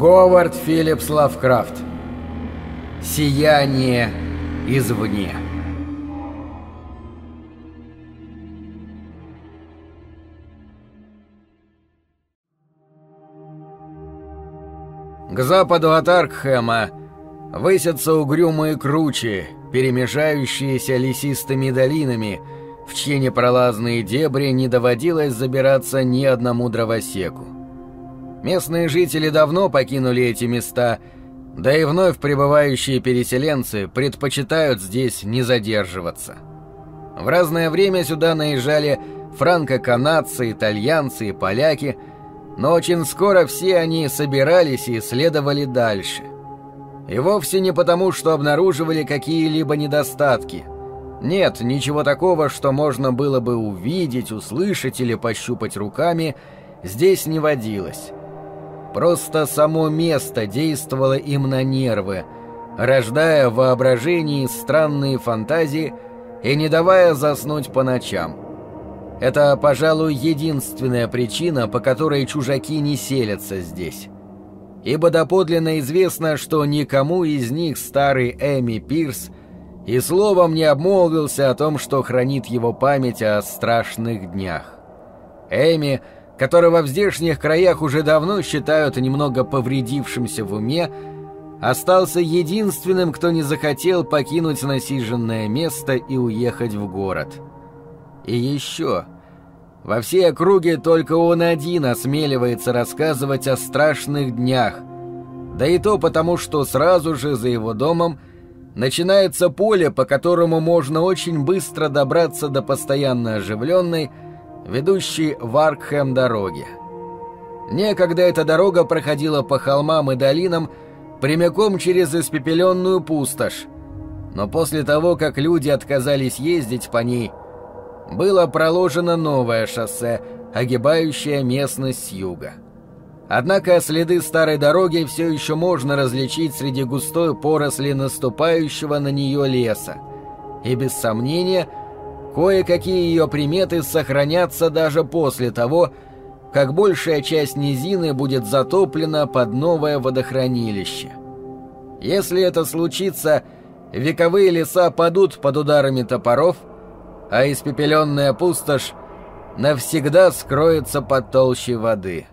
Говард Филлипс Лавкрафт. Сияние извне. К западу от Аркхэма высятся угрюмые кручи, перемежающиеся лесистыми долинами, в чьи непролазные дебри не доводилось забираться ни одному дровосеку. Местные жители давно покинули эти места, да и вновь прибывающие переселенцы предпочитают здесь не задерживаться. В разное время сюда наезжали франко-канадцы, итальянцы и поляки, но очень скоро все они собирались и следовали дальше. И вовсе не потому, что обнаруживали какие-либо недостатки. Нет, ничего такого, что можно было бы увидеть, услышать или пощупать руками, здесь не водилось. Просто само место действовало им на нервы, рождая в воображении странные фантазии и не давая заснуть по ночам. Это, пожалуй, единственная причина, по которой чужаки не селятся здесь. Ибо доподлинно известно, что никому из них старый Эми Пирс и словом не обмолвился о том, что хранит его память о страшных днях. Эми — которого в здешних краях уже давно считают немного повредившимся в уме, остался единственным, кто не захотел покинуть насиженное место и уехать в город. И еще... Во всей округе только он один осмеливается рассказывать о страшных днях. Да и то потому, что сразу же за его домом начинается поле, по которому можно очень быстро добраться до постоянно оживленной, ведущей в Аркхэм дороге. Некогда эта дорога проходила по холмам и долинам прямиком через испепеленную пустошь, но после того, как люди отказались ездить по ней, было проложено новое шоссе, огибающее местность с юга. Однако следы старой дороги все еще можно различить среди густой поросли наступающего на нее леса, и без сомнения – Кое-какие ее приметы сохранятся даже после того, как большая часть низины будет затоплена под новое водохранилище. Если это случится, вековые леса падут под ударами топоров, а испепеленная пустошь навсегда скроется под толщей воды.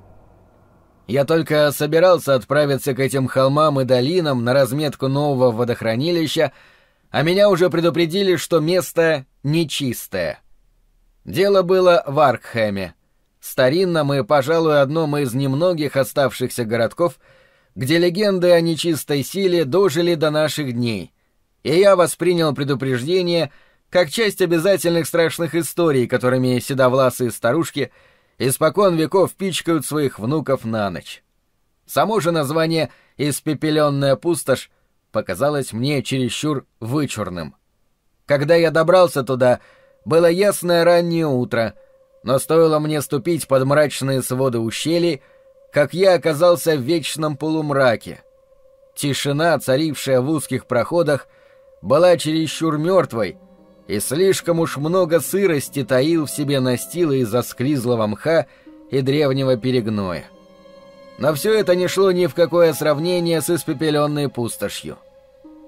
Я только собирался отправиться к этим холмам и долинам на разметку нового водохранилища, а меня уже предупредили, что место нечистое. Дело было в Аркхэме, старинном и, пожалуй, одном из немногих оставшихся городков, где легенды о нечистой силе дожили до наших дней, и я воспринял предупреждение как часть обязательных страшных историй, которыми седовласые старушки испокон веков пичкают своих внуков на ночь. Само же название «Испепеленная пустошь» показалось мне чересчур вычурным. Когда я добрался туда, было ясное раннее утро, но стоило мне ступить под мрачные своды ущелий, как я оказался в вечном полумраке. Тишина, царившая в узких проходах, была чересчур мертвой, и слишком уж много сырости таил в себе настила из осклизлого мха и древнего перегноя. Но все это не шло ни в какое сравнение с испепеленной пустошью.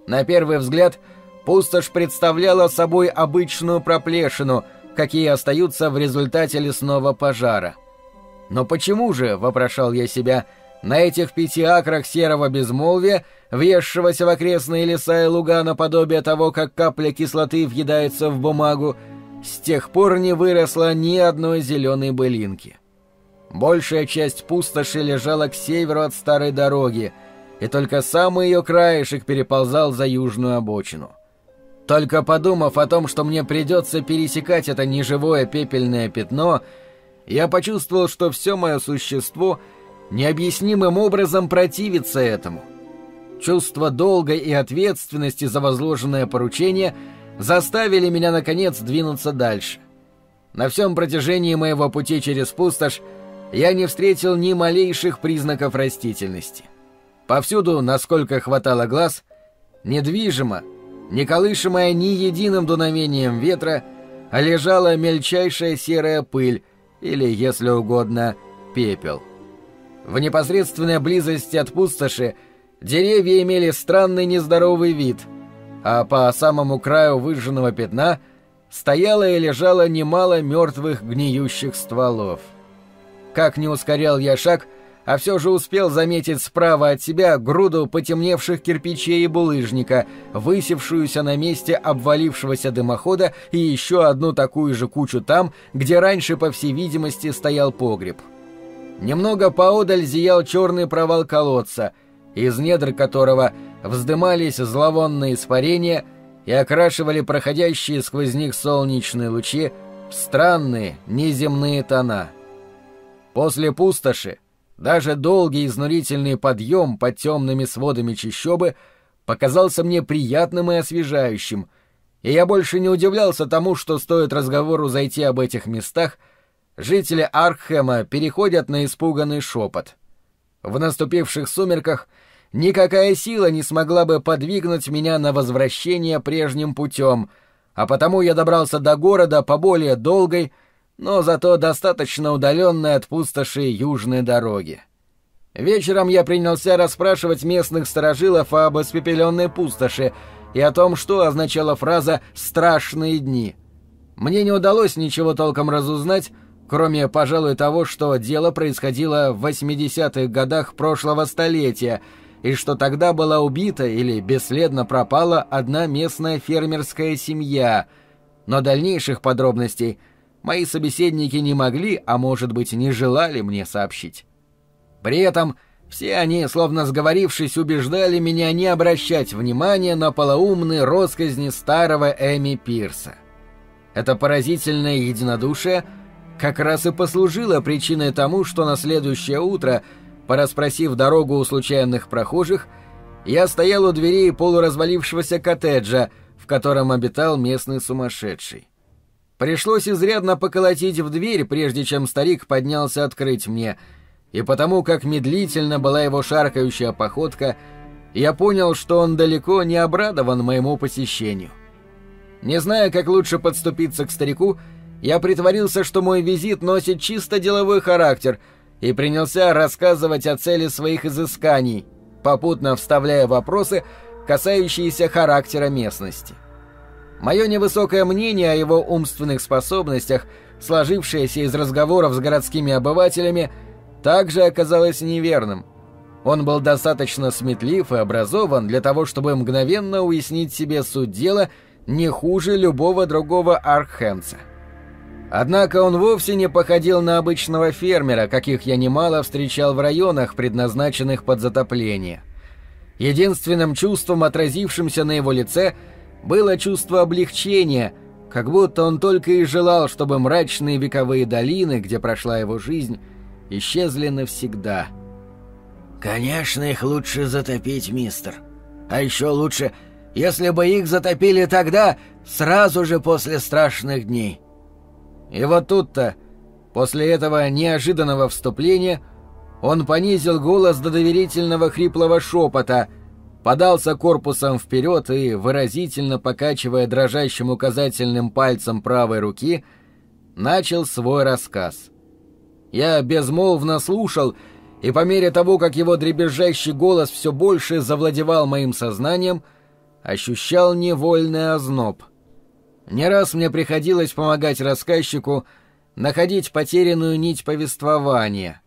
На первый взгляд, пустошь представляла собой обычную проплешину, какие остаются в результате лесного пожара. Но почему же, вопрошал я себя, на этих пяти акрах серого безмолвия, въезжившегося в окрестные леса и луга наподобие того, как капля кислоты въедается в бумагу, с тех пор не выросло ни одной зеленой былинки. Большая часть пустоши лежала к северу от старой дороги, и только самый ее краешек переползал за южную обочину. Только подумав о том, что мне придется пересекать это неживое пепельное пятно, я почувствовал, что все мое существо необъяснимым образом противится этому. Чувство долга и ответственности за возложенное поручение заставили меня, наконец, двинуться дальше. На всем протяжении моего пути через пустошь я не встретил ни малейших признаков растительности. Повсюду, насколько хватало глаз, недвижимо, не колышемая ни единым дуновением ветра, а лежала мельчайшая серая пыль или, если угодно, пепел. В непосредственной близости от пустоши деревья имели странный нездоровый вид, а по самому краю выжженного пятна стояло и лежало немало мертвых гниющих стволов. Как не ускорял я шаг, а все же успел заметить справа от себя груду потемневших кирпичей и булыжника, высевшуюся на месте обвалившегося дымохода и еще одну такую же кучу там, где раньше, по всей видимости, стоял погреб. Немного поодаль зиял черный провал колодца, из недр которого вздымались зловонные испарения и окрашивали проходящие сквозь них солнечные лучи в странные неземные тона. После пустоши даже долгий изнурительный подъем под темными сводами чащобы показался мне приятным и освежающим, и я больше не удивлялся тому, что стоит разговору зайти об этих местах — жители Аркхема переходят на испуганный шепот. В наступивших сумерках никакая сила не смогла бы подвигнуть меня на возвращение прежним путем, а потому я добрался до города по более долгой, но зато достаточно удаленной от пустоши южной дороги. Вечером я принялся расспрашивать местных сторожилов об испепеленной пустоши и о том, что означала фраза «страшные дни». Мне не удалось ничего толком разузнать, Кроме, пожалуй, того, что дело происходило в 80-х годах прошлого столетия, и что тогда была убита или бесследно пропала одна местная фермерская семья. Но дальнейших подробностей мои собеседники не могли, а может быть, не желали мне сообщить. При этом все они, словно сговорившись, убеждали меня не обращать внимания на полоумные росказни старого Эми Пирса. Это поразительное единодушие — как раз и послужило причиной тому, что на следующее утро, пораспросив дорогу у случайных прохожих, я стоял у дверей полуразвалившегося коттеджа, в котором обитал местный сумасшедший. Пришлось изрядно поколотить в дверь, прежде чем старик поднялся открыть мне, и потому как медлительно была его шаркающая походка, я понял, что он далеко не обрадован моему посещению. Не зная, как лучше подступиться к старику, я притворился, что мой визит носит чисто деловой характер и принялся рассказывать о цели своих изысканий, попутно вставляя вопросы, касающиеся характера местности. Мое невысокое мнение о его умственных способностях, сложившееся из разговоров с городскими обывателями, также оказалось неверным. Он был достаточно сметлив и образован для того, чтобы мгновенно уяснить себе суть дела не хуже любого другого архенца. Однако он вовсе не походил на обычного фермера, каких я немало встречал в районах, предназначенных под затопление. Единственным чувством, отразившимся на его лице, было чувство облегчения, как будто он только и желал, чтобы мрачные вековые долины, где прошла его жизнь, исчезли навсегда. «Конечно, их лучше затопить, мистер. А еще лучше, если бы их затопили тогда, сразу же после страшных дней». И вот тут-то, после этого неожиданного вступления, он понизил голос до доверительного хриплого шепота, подался корпусом вперед и, выразительно покачивая дрожащим указательным пальцем правой руки, начал свой рассказ. Я безмолвно слушал, и по мере того, как его дребезжащий голос все больше завладевал моим сознанием, ощущал невольный озноб. Не раз мне приходилось помогать рассказчику находить потерянную нить повествования,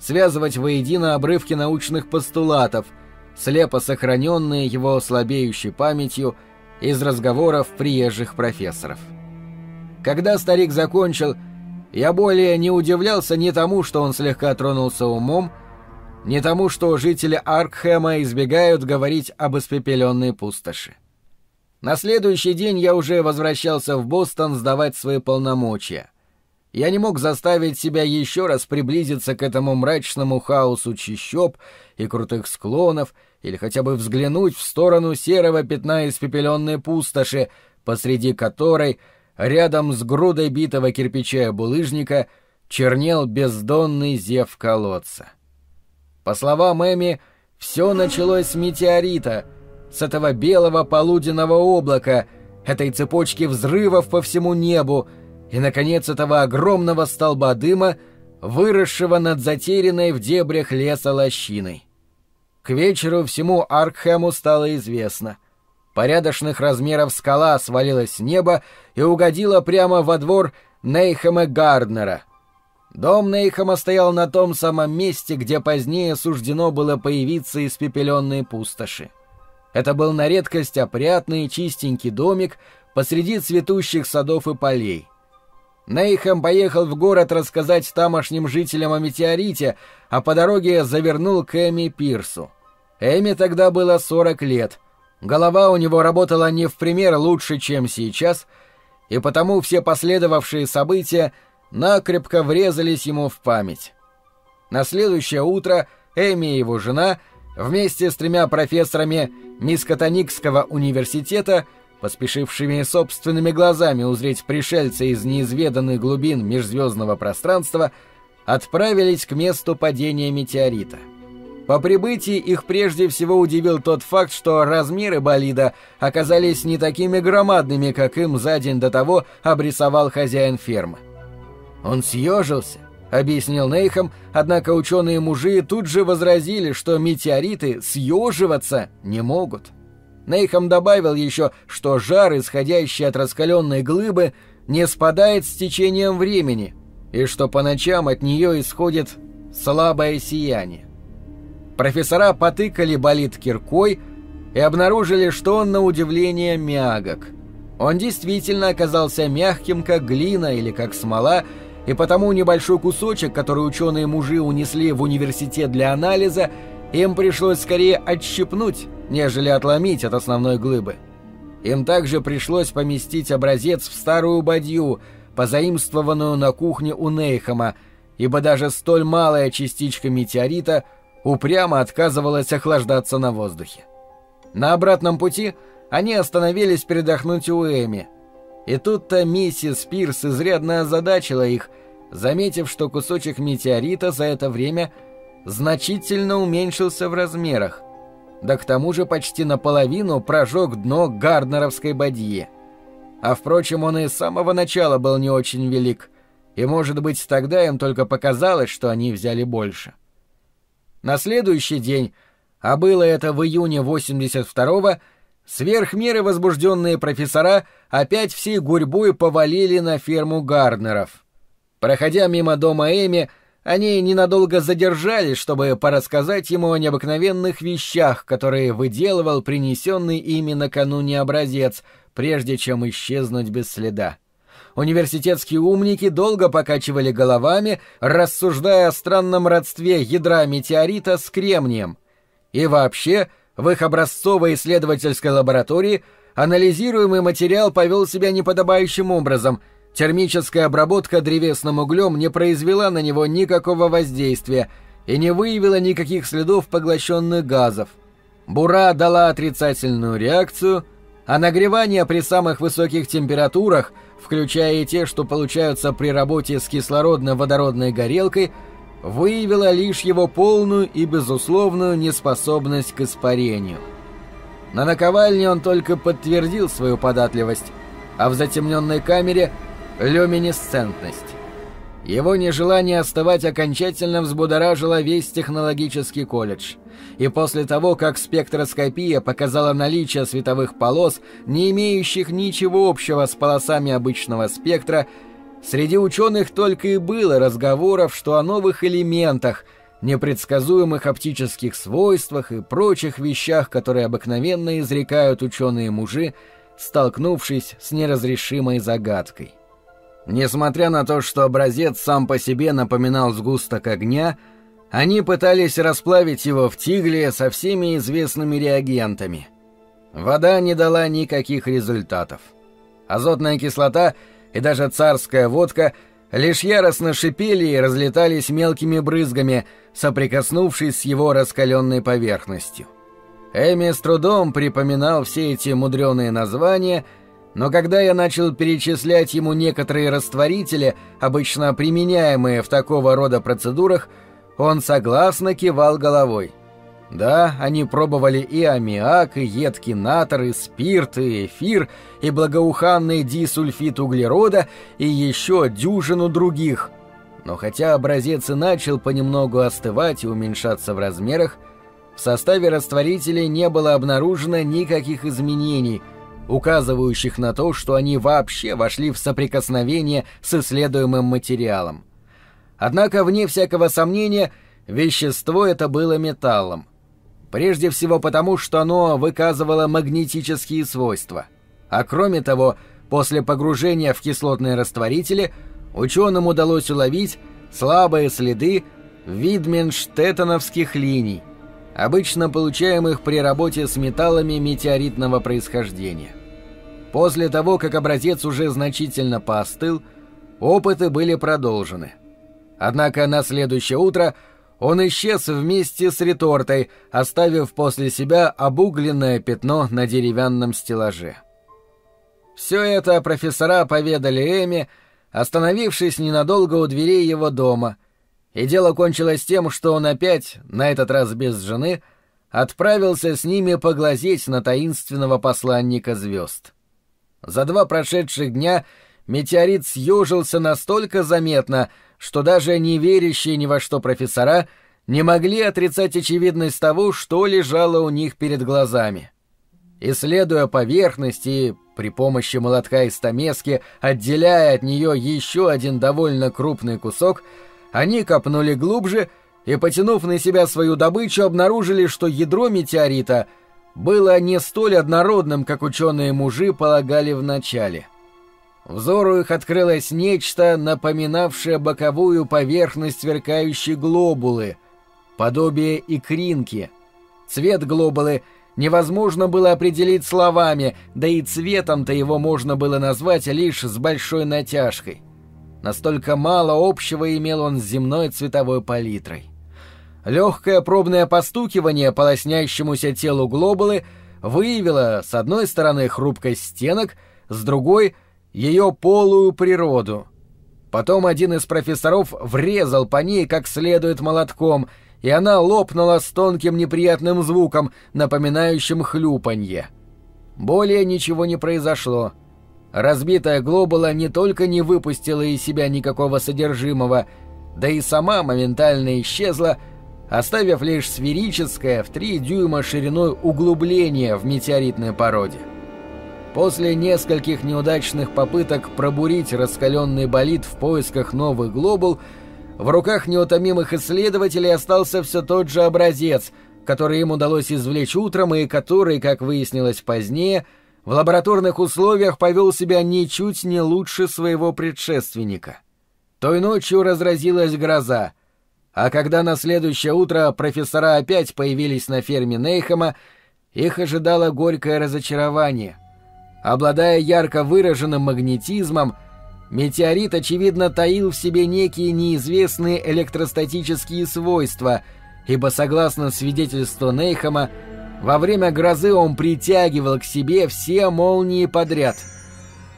связывать воедино обрывки научных постулатов, слепо сохраненные его слабеющей памятью из разговоров приезжих профессоров. Когда старик закончил, я более не удивлялся ни тому, что он слегка тронулся умом, ни тому, что жители Аркхема избегают говорить об испепеленной пустоши. На следующий день я уже возвращался в Бостон сдавать свои полномочия. Я не мог заставить себя еще раз приблизиться к этому мрачному хаосу чащоб и крутых склонов, или хотя бы взглянуть в сторону серого пятна испепеленной пустоши, посреди которой, рядом с грудой битого кирпича и булыжника, чернел бездонный зев колодца. По словам Эми, все началось с метеорита — с этого белого полуденного облака, этой цепочки взрывов по всему небу и, наконец, этого огромного столба дыма, выросшего над затерянной в дебрях леса лощиной. К вечеру всему Аркхэму стало известно. Порядочных размеров скала свалилась с неба и угодила прямо во двор Нейхема Гарднера. Дом Нейхема стоял на том самом месте, где позднее суждено было появиться испепеленные пустоши. Это был на редкость опрятный чистенький домик посреди цветущих садов и полей. Нейхем поехал в город рассказать тамошним жителям о метеорите, а по дороге завернул к Эми Пирсу. Эми тогда было 40 лет. Голова у него работала не в пример лучше, чем сейчас, и потому все последовавшие события накрепко врезались ему в память. На следующее утро Эми и его жена вместе с тремя профессорами Мискотоникского университета – поспешившими собственными глазами узреть пришельца из неизведанных глубин межзвездного пространства, отправились к месту падения метеорита. По прибытии их прежде всего удивил тот факт, что размеры болида оказались не такими громадными, как им за день до того обрисовал хозяин фермы. Он съежился, объяснил Нейхам, однако ученые-мужи тут же возразили, что метеориты съеживаться не могут. — Нейхам добавил еще, что жар, исходящий от раскаленной глыбы, не спадает с течением времени, и что по ночам от нее исходит слабое сияние. Профессора потыкали болид киркой и обнаружили, что он на удивление мягок. Он действительно оказался мягким, как глина или как смола, и потому небольшой кусочек, который ученые-мужи унесли в университет для анализа, им пришлось скорее отщипнуть, нежели отломить от основной глыбы. Им также пришлось поместить образец в старую бадью, позаимствованную на кухне у Нейхама, ибо даже столь малая частичка метеорита упрямо отказывалась охлаждаться на воздухе. На обратном пути они остановились передохнуть у Эми. И тут-то миссис Пирс изрядно озадачила их, заметив, что кусочек метеорита за это время значительно уменьшился в размерах – да к тому же почти наполовину прожег дно гарднеровской бадьи. А впрочем, он и с самого начала был не очень велик, и, может быть, тогда им только показалось, что они взяли больше. На следующий день, а было это в июне 82-го, сверх меры возбужденные профессора опять всей гурьбой повалили на ферму Гарднеров. Проходя мимо дома Эми, они ненадолго задержались, чтобы порассказать ему о необыкновенных вещах, которые выделывал принесенный ими накануне образец, прежде чем исчезнуть без следа. Университетские умники долго покачивали головами, рассуждая о странном родстве ядра метеорита с кремнием. И вообще, в их образцовой исследовательской лаборатории анализируемый материал повел себя неподобающим образом — Термическая обработка древесным углем не произвела на него никакого воздействия и не выявила никаких следов поглощенных газов. Бура дала отрицательную реакцию, а нагревание при самых высоких температурах, включая и те, что получаются при работе с кислородно-водородной горелкой, выявило лишь его полную и безусловную неспособность к испарению. На наковальне он только подтвердил свою податливость, а в затемненной камере – люминесцентность. Его нежелание оставать окончательно взбудоражило весь технологический колледж. И после того, как спектроскопия показала наличие световых полос, не имеющих ничего общего с полосами обычного спектра, среди ученых только и было разговоров, что о новых элементах, непредсказуемых оптических свойствах и прочих вещах, которые обыкновенно изрекают ученые-мужи, столкнувшись с неразрешимой загадкой. Несмотря на то, что образец сам по себе напоминал сгусток огня, они пытались расплавить его в тигле со всеми известными реагентами. Вода не дала никаких результатов. Азотная кислота и даже царская водка лишь яростно шипели и разлетались мелкими брызгами, соприкоснувшись с его раскаленной поверхностью. Эми с трудом припоминал все эти мудреные названия — но когда я начал перечислять ему некоторые растворители, обычно применяемые в такого рода процедурах, он согласно кивал головой. Да, они пробовали и аммиак, и едкий натр, и спирт, и эфир, и благоуханный дисульфид углерода, и еще дюжину других. Но хотя образец и начал понемногу остывать и уменьшаться в размерах, в составе растворителей не было обнаружено никаких изменений, указывающих на то, что они вообще вошли в соприкосновение с исследуемым материалом. Однако, вне всякого сомнения, вещество это было металлом. Прежде всего потому, что оно выказывало магнетические свойства. А кроме того, после погружения в кислотные растворители ученым удалось уловить слабые следы видменштеттоновских линий, обычно получаемых при работе с металлами метеоритного происхождения. После того, как образец уже значительно поостыл, опыты были продолжены. Однако на следующее утро он исчез вместе с ретортой, оставив после себя обугленное пятно на деревянном стеллаже. Все это профессора поведали Эми, остановившись ненадолго у дверей его дома, и дело кончилось тем, что он опять, на этот раз без жены, отправился с ними поглазеть на таинственного посланника звезд. За два прошедших дня метеорит съежился настолько заметно, что даже не верящие ни во что профессора не могли отрицать очевидность того, что лежало у них перед глазами. Исследуя поверхность и при помощи молотка из стамески, отделяя от нее еще один довольно крупный кусок, они копнули глубже и, потянув на себя свою добычу, обнаружили, что ядро метеорита было не столь однородным, как ученые-мужи полагали вначале. Взору их открылось нечто, напоминавшее боковую поверхность сверкающей глобулы, подобие икринки. Цвет глобулы невозможно было определить словами, да и цветом-то его можно было назвать лишь с большой натяжкой. Настолько мало общего имел он с земной цветовой палитрой. Легкое пробное постукивание по лоснящемуся телу глобулы выявило с одной стороны хрупкость стенок, с другой — ее полую природу. Потом один из профессоров врезал по ней как следует молотком, и она лопнула с тонким неприятным звуком, напоминающим хлюпанье. Более ничего не произошло. Разбитая глобула не только не выпустила из себя никакого содержимого, да и сама моментально исчезла, оставив лишь сферическое в три дюйма шириной углубление в метеоритной породе. После нескольких неудачных попыток пробурить раскаленный болид в поисках новых глобул, в руках неутомимых исследователей остался все тот же образец, который им удалось извлечь утром и который, как выяснилось позднее, в лабораторных условиях повел себя ничуть не лучше своего предшественника. Той ночью разразилась гроза, а когда на следующее утро профессора опять появились на ферме Нейхема, их ожидало горькое разочарование. Обладая ярко выраженным магнетизмом, Метеорит, очевидно, таил в себе некие неизвестные электростатические свойства, ибо, согласно свидетельству Нейхама, во время грозы он притягивал к себе все молнии подряд.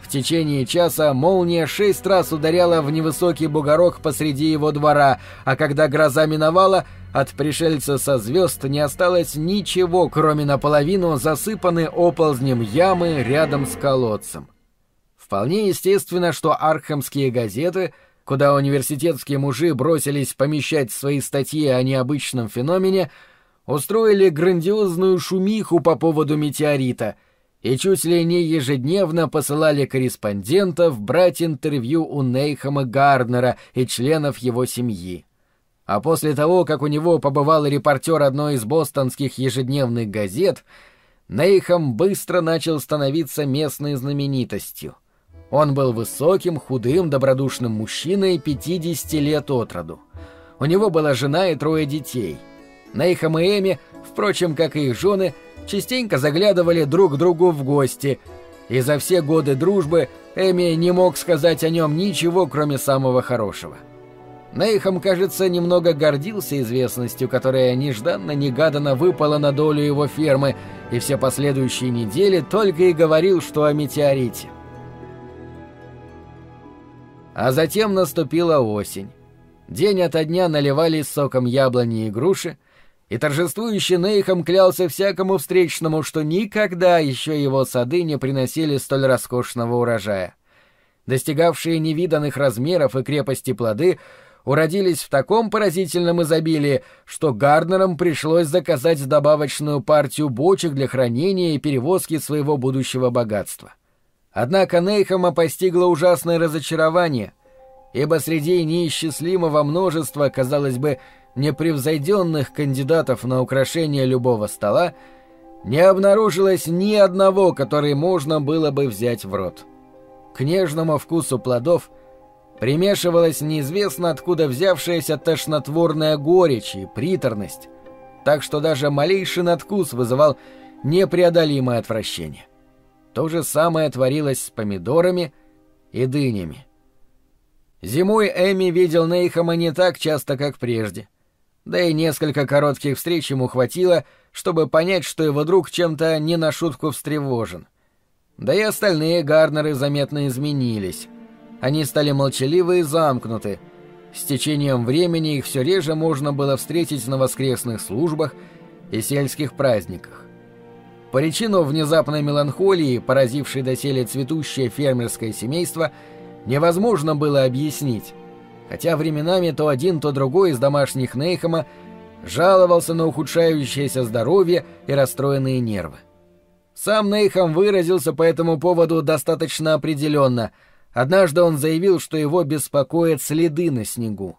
В течение часа молния шесть раз ударяла в невысокий бугорок посреди его двора, а когда гроза миновала, от пришельца со звезд не осталось ничего, кроме наполовину засыпанной оползнем ямы рядом с колодцем. Вполне естественно, что архамские газеты, куда университетские мужи бросились помещать свои статьи о необычном феномене, устроили грандиозную шумиху по поводу метеорита и чуть ли не ежедневно посылали корреспондентов брать интервью у Нейхама Гарднера и членов его семьи. А после того, как у него побывал репортер одной из бостонских ежедневных газет, Нейхам быстро начал становиться местной знаменитостью. Он был высоким, худым, добродушным мужчиной 50 лет от роду. У него была жена и трое детей. Нейхам и Эми, впрочем, как и их жены, частенько заглядывали друг другу в гости, и за все годы дружбы Эми не мог сказать о нем ничего, кроме самого хорошего. Нейхам, кажется, немного гордился известностью, которая нежданно-негаданно выпала на долю его фермы, и все последующие недели только и говорил, что о метеорите. А затем наступила осень. День ото дня наливались соком яблони и груши, и торжествующий Нейхам клялся всякому встречному, что никогда еще его сады не приносили столь роскошного урожая. Достигавшие невиданных размеров и крепости плоды уродились в таком поразительном изобилии, что Гарднерам пришлось заказать добавочную партию бочек для хранения и перевозки своего будущего богатства. Однако Нейхама постигло ужасное разочарование, ибо среди неисчислимого множества, казалось бы, непревзойденных кандидатов на украшение любого стола не обнаружилось ни одного, который можно было бы взять в рот. К нежному вкусу плодов – примешивалась неизвестно откуда взявшаяся тошнотворная горечь и приторность, так что даже малейший надкус вызывал непреодолимое отвращение. То же самое творилось с помидорами и дынями. Зимой Эми видел Нейхама не так часто, как прежде. Да и несколько коротких встреч ему хватило, чтобы понять, что его друг чем-то не на шутку встревожен. Да и остальные Гарнеры заметно изменились. Они стали молчаливы и замкнуты. С течением времени их все реже можно было встретить на воскресных службах и сельских праздниках. Причину внезапной меланхолии, поразившей доселе цветущее фермерское семейство, невозможно было объяснить, хотя временами то один, то другой из домашних Нейхама жаловался на ухудшающееся здоровье и расстроенные нервы. Сам Нейхам выразился по этому поводу достаточно определенно – Однажды он заявил, что его беспокоят следы на снегу.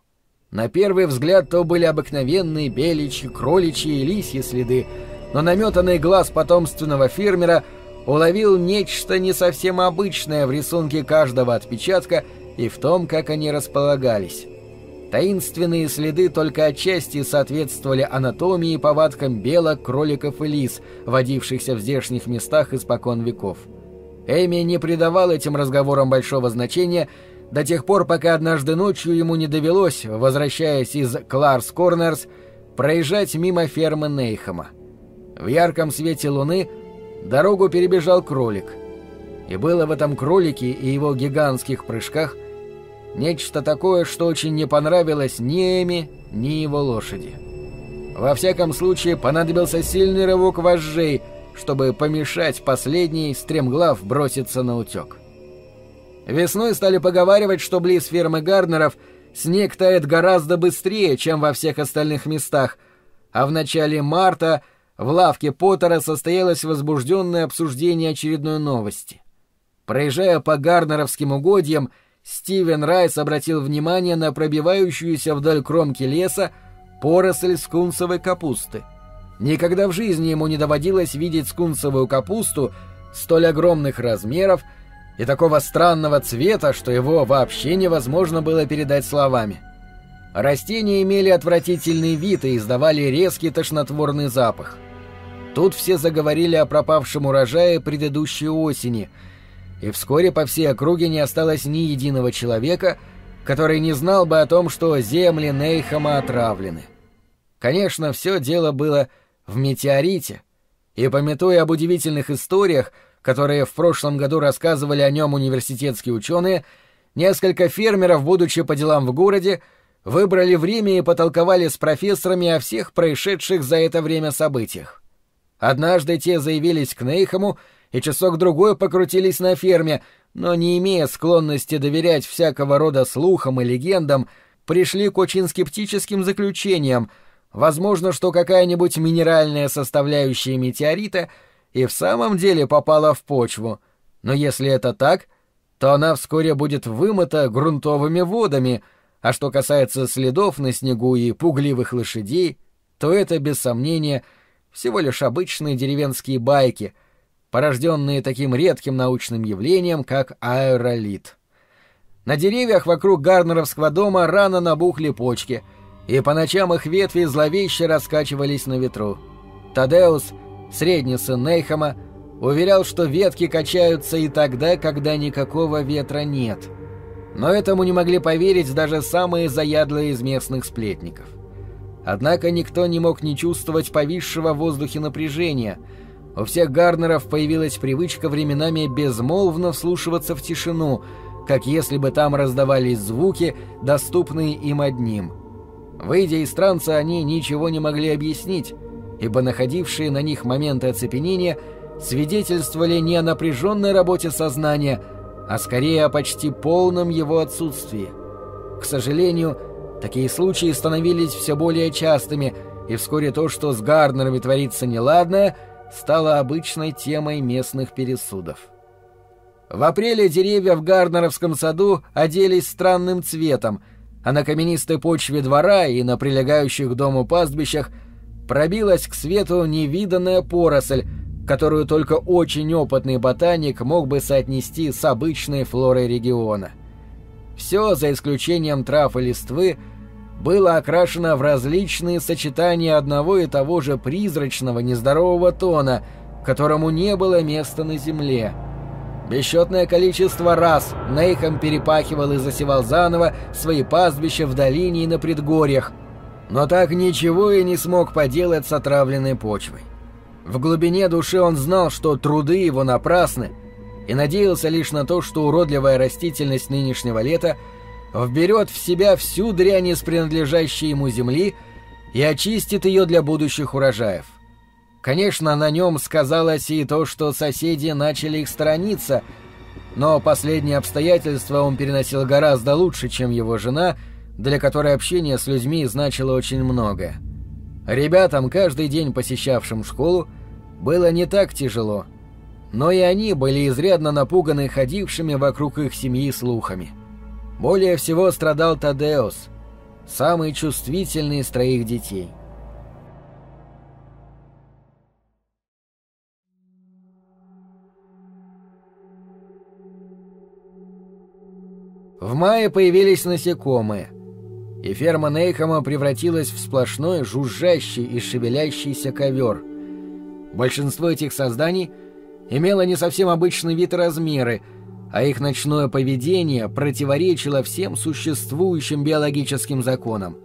На первый взгляд то были обыкновенные беличьи, кроличьи и лисьи следы, но наметанный глаз потомственного фермера уловил нечто не совсем обычное в рисунке каждого отпечатка и в том, как они располагались. Таинственные следы только отчасти соответствовали анатомии и повадкам белок, кроликов и лис, водившихся в здешних местах испокон веков. Эми не придавал этим разговорам большого значения до тех пор, пока однажды ночью ему не довелось, возвращаясь из Кларс Корнерс, проезжать мимо фермы Нейхама. В ярком свете луны дорогу перебежал кролик. И было в этом кролике и его гигантских прыжках нечто такое, что очень не понравилось ни Эми, ни его лошади. Во всяком случае, понадобился сильный рывок вожжей — чтобы помешать последней стремглав броситься на утек. Весной стали поговаривать, что близ фермы Гарднеров снег тает гораздо быстрее, чем во всех остальных местах, а в начале марта в лавке Поттера состоялось возбужденное обсуждение очередной новости. Проезжая по Гарнеровским угодьям, Стивен Райс обратил внимание на пробивающуюся вдоль кромки леса поросль скунсовой капусты — Никогда в жизни ему не доводилось видеть скунсовую капусту столь огромных размеров и такого странного цвета, что его вообще невозможно было передать словами. Растения имели отвратительный вид и издавали резкий тошнотворный запах. Тут все заговорили о пропавшем урожае предыдущей осени, и вскоре по всей округе не осталось ни единого человека, который не знал бы о том, что земли Нейхама отравлены. Конечно, все дело было в метеорите, и, пометуя об удивительных историях, которые в прошлом году рассказывали о нем университетские ученые, несколько фермеров, будучи по делам в городе, выбрали время и потолковали с профессорами о всех происшедших за это время событиях. Однажды те заявились к Нейхаму и часок-другой покрутились на ферме, но, не имея склонности доверять всякого рода слухам и легендам, пришли к очень скептическим заключениям — Возможно, что какая-нибудь минеральная составляющая метеорита и в самом деле попала в почву, но если это так, то она вскоре будет вымыта грунтовыми водами, а что касается следов на снегу и пугливых лошадей, то это, без сомнения, всего лишь обычные деревенские байки, порожденные таким редким научным явлением, как аэролит. На деревьях вокруг Гарнеровского дома рано набухли почки — и по ночам их ветви зловеще раскачивались на ветру. Тадеус, средний сын Нейхама, уверял, что ветки качаются и тогда, когда никакого ветра нет. Но этому не могли поверить даже самые заядлые из местных сплетников. Однако никто не мог не чувствовать повисшего в воздухе напряжения. У всех Гарнеров появилась привычка временами безмолвно вслушиваться в тишину, как если бы там раздавались звуки, доступные им одним — Выйдя из транса, они ничего не могли объяснить, ибо находившие на них моменты оцепенения свидетельствовали не о напряженной работе сознания, а скорее о почти полном его отсутствии. К сожалению, Такие случаи становились все более частыми, и вскоре то, что с Гарднерами творится неладное, стало обычной темой местных пересудов. В апреле деревья в Гарднеровском саду оделись странным цветом, а на каменистой почве двора и на прилегающих к дому пастбищах пробилась к свету невиданная поросль, которую только очень опытный ботаник мог бы соотнести с обычной флорой региона. Все, за исключением трав и листвы, было окрашено в различные сочетания одного и того же призрачного нездорового тона, которому не было места на земле. Бесчетное количество раз Нейхам перепахивал и засевал заново свои пастбища в долине и на предгорьях, но так ничего и не смог поделать с отравленной почвой. В глубине души он знал, что труды его напрасны, и надеялся лишь на то, что уродливая растительность нынешнего лета вберет в себя всю дрянь из принадлежащей ему земли и очистит ее для будущих урожаев. Конечно, на нем сказалось и то, что соседи начали их сторониться, но последнее обстоятельство он переносил гораздо лучше, чем его жена, для которой общение с людьми значило очень многое. Ребятам, каждый день посещавшим школу, было не так тяжело, но и они были изрядно напуганы ходившими вокруг их семьи слухами. Более всего страдал Тадеус, самый чувствительный из троих детей. В мае появились насекомые — и ферма Нейхама превратилась в сплошной жужжащий и шевелящийся ковер. Большинство этих созданий имело не совсем обычный вид и размеры, а их ночное поведение противоречило всем существующим биологическим законам.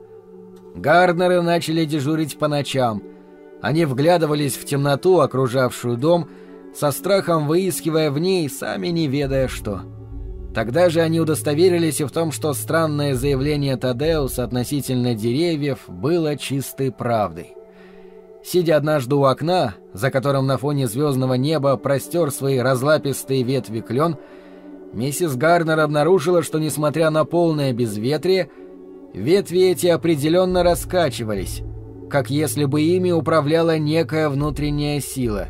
Гарднеры начали дежурить по ночам. Они вглядывались в темноту, окружавшую дом, со страхом выискивая в ней, сами не ведая что. — Тогда же они удостоверились и в том, что странное заявление Тадеуса относительно деревьев было чистой правдой. Сидя однажды у окна, за которым на фоне звездного неба простер свои разлапистые ветви клен, миссис Гарнер обнаружила, что, несмотря на полное безветрие, ветви эти определенно раскачивались, как если бы ими управляла некая внутренняя сила.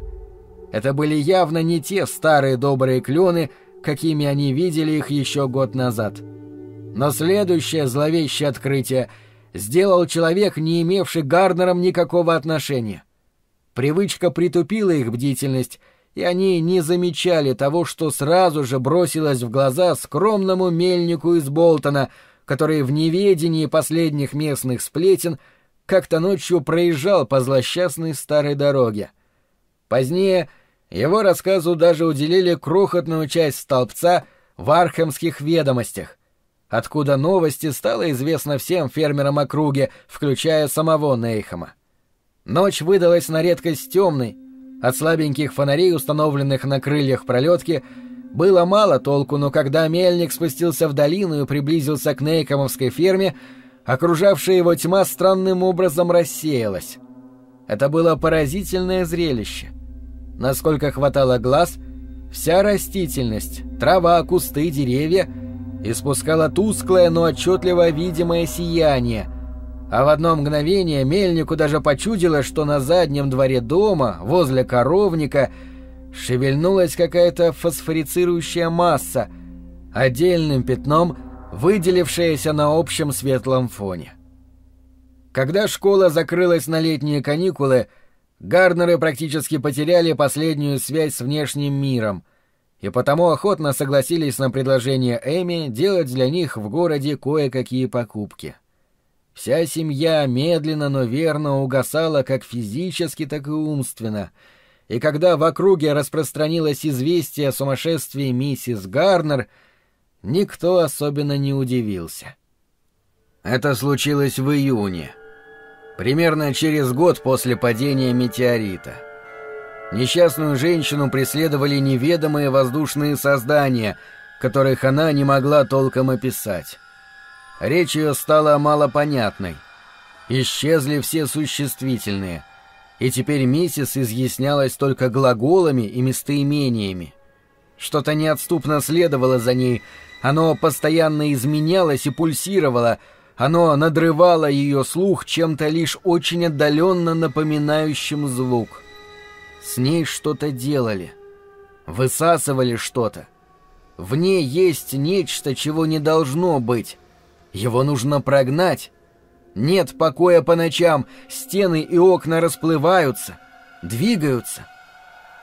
Это были явно не те старые добрые клены, какими они видели их еще год назад. Но следующее зловещее открытие сделал человек, не имевший к Гарнерам никакого отношения. Привычка притупила их бдительность, и они не замечали того, что сразу же бросилось в глаза скромному мельнику из Болтона, который в неведении последних местных сплетен как-то ночью проезжал по злосчастной старой дороге. Позднее его рассказу даже уделили крохотную часть столбца в Архемских ведомостях, откуда новости стало известно всем фермерам округе, включая самого Нейхама. Ночь выдалась на редкость темной. От слабеньких фонарей, установленных на крыльях пролетки, было мало толку, но когда мельник спустился в долину и приблизился к Нейкомовской ферме, окружавшая его тьма странным образом рассеялась. Это было поразительное зрелище — Насколько хватало глаз, вся растительность, трава, кусты, деревья испускала тусклое, но отчетливо видимое сияние, а в одно мгновение мельнику даже почудилось, что на заднем дворе дома, возле коровника, шевельнулась какая-то фосфорицирующая масса, отдельным пятном выделившаяся на общем светлом фоне. Когда школа закрылась на летние каникулы, Гарнеры практически потеряли последнюю связь с внешним миром, и потому охотно согласились на предложение Эми делать для них в городе кое-какие покупки. Вся семья медленно, но верно угасала как физически, так и умственно, и когда в округе распространилось известие о сумасшествии миссис Гарнер, никто особенно не удивился. Это случилось в июне — примерно через год после падения метеорита. Несчастную женщину преследовали неведомые воздушные создания, которых она не могла толком описать. Речь ее стала малопонятной. Исчезли все существительные, и теперь миссис изъяснялась только глаголами и местоимениями. Что-то неотступно следовало за ней, оно постоянно изменялось и пульсировало — Оно надрывало ее слух чем-то лишь очень отдаленно напоминающим звук. С ней что-то делали. Высасывали что-то. В ней есть нечто, чего не должно быть. Его нужно прогнать. Нет покоя по ночам, стены и окна расплываются, двигаются.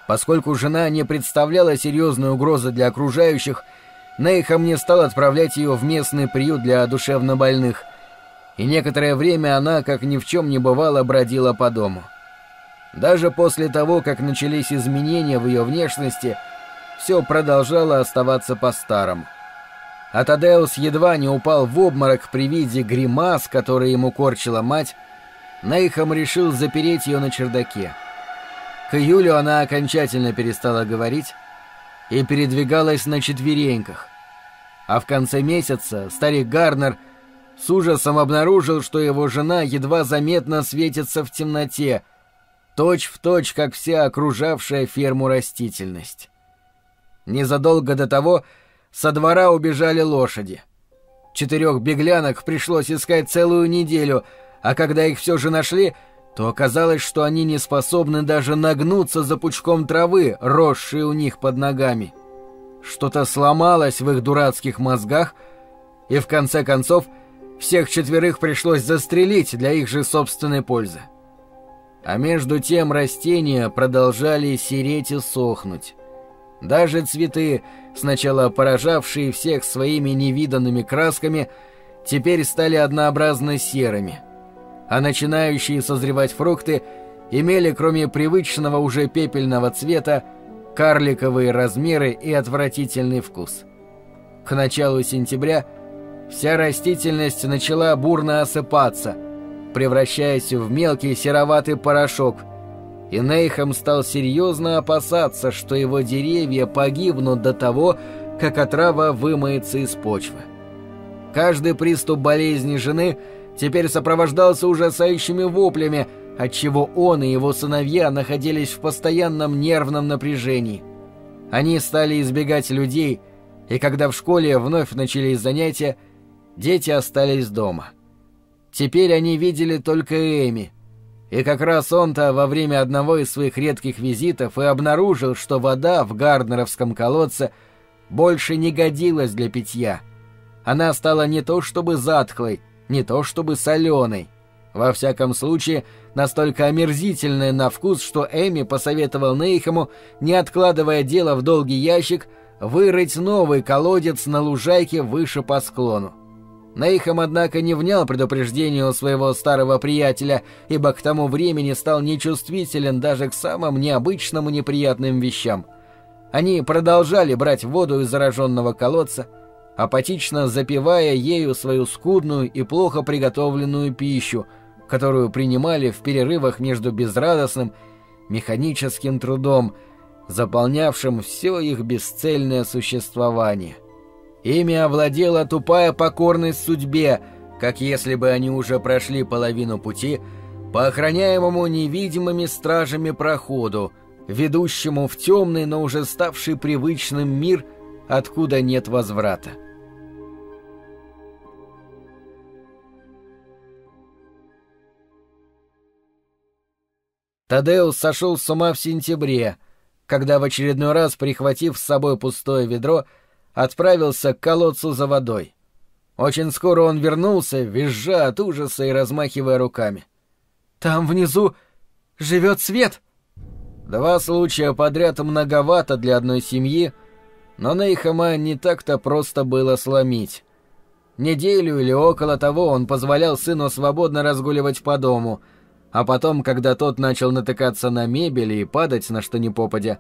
Поскольку жена не представляла серьезной угрозы для окружающих, Нейхам не стал отправлять ее в местный приют для душевнобольных, и некоторое время она, как ни в чем не бывало, бродила по дому. Даже после того, как начались изменения в ее внешности, все продолжало оставаться по-старому. А Тадеус едва не упал в обморок при виде гримас, которые ему корчила мать, Нейхам решил запереть ее на чердаке. К июлю она окончательно перестала говорить и передвигалась на четвереньках. А в конце месяца старик Гарнер с ужасом обнаружил, что его жена едва заметно светится в темноте, точь в точь, как вся окружавшая ферму растительность. Незадолго до того со двора убежали лошади. Четырех беглянок пришлось искать целую неделю, а когда их все же нашли, то оказалось, что они не способны даже нагнуться за пучком травы, росшей у них под ногами. Что-то сломалось в их дурацких мозгах, и в конце концов всех четверых пришлось застрелить для их же собственной пользы. А между тем растения продолжали сереть и сохнуть. Даже цветы, сначала поражавшие всех своими невиданными красками, теперь стали однообразно серыми. А начинающие созревать фрукты имели, кроме привычного уже пепельного цвета, карликовые размеры и отвратительный вкус. К началу сентября вся растительность начала бурно осыпаться, превращаясь в мелкий сероватый порошок – и Нейхам стал серьезно опасаться, что его деревья погибнут до того, как отрава вымоется из почвы. Каждый приступ болезни жены теперь сопровождался ужасающими воплями, отчего он и его сыновья находились в постоянном нервном напряжении. Они стали избегать людей, и когда в школе вновь начались занятия, дети остались дома. Теперь они видели только Эми — и как раз он-то во время одного из своих редких визитов и обнаружил, что вода в Гарднеровском колодце больше не годилась для питья. Она стала не то чтобы затхлой, не то чтобы соленой. Во всяком случае, настолько омерзительная на вкус, что Эми посоветовал Нейхему, не откладывая дело в долгий ящик, вырыть новый колодец на лужайке выше по склону. Нейхам, однако, не внял предупреждению своего старого приятеля, ибо к тому времени стал нечувствителен даже к самым необычным и неприятным вещам. Они продолжали брать воду из зараженного колодца, апатично запивая ею свою скудную и плохо приготовленную пищу, которую принимали в перерывах между безрадостным механическим трудом, заполнявшим все их бесцельное существование. Ими овладела тупая покорность судьбе, как если бы они уже прошли половину пути по охраняемому невидимыми стражами проходу, ведущему в темный, но уже ставший привычным мир, откуда нет возврата. Тадеус сошел с ума в сентябре, когда в очередной раз, прихватив с собой пустое ведро, отправился к колодцу за водой. Очень скоро он вернулся, визжа от ужаса и размахивая руками. «Там внизу живет свет!» Два случая подряд многовато для одной семьи, но Нейхама не так-то просто было сломить. Неделю или около того он позволял сыну свободно разгуливать по дому, а потом, когда тот начал натыкаться на мебель и падать на что ни попадя,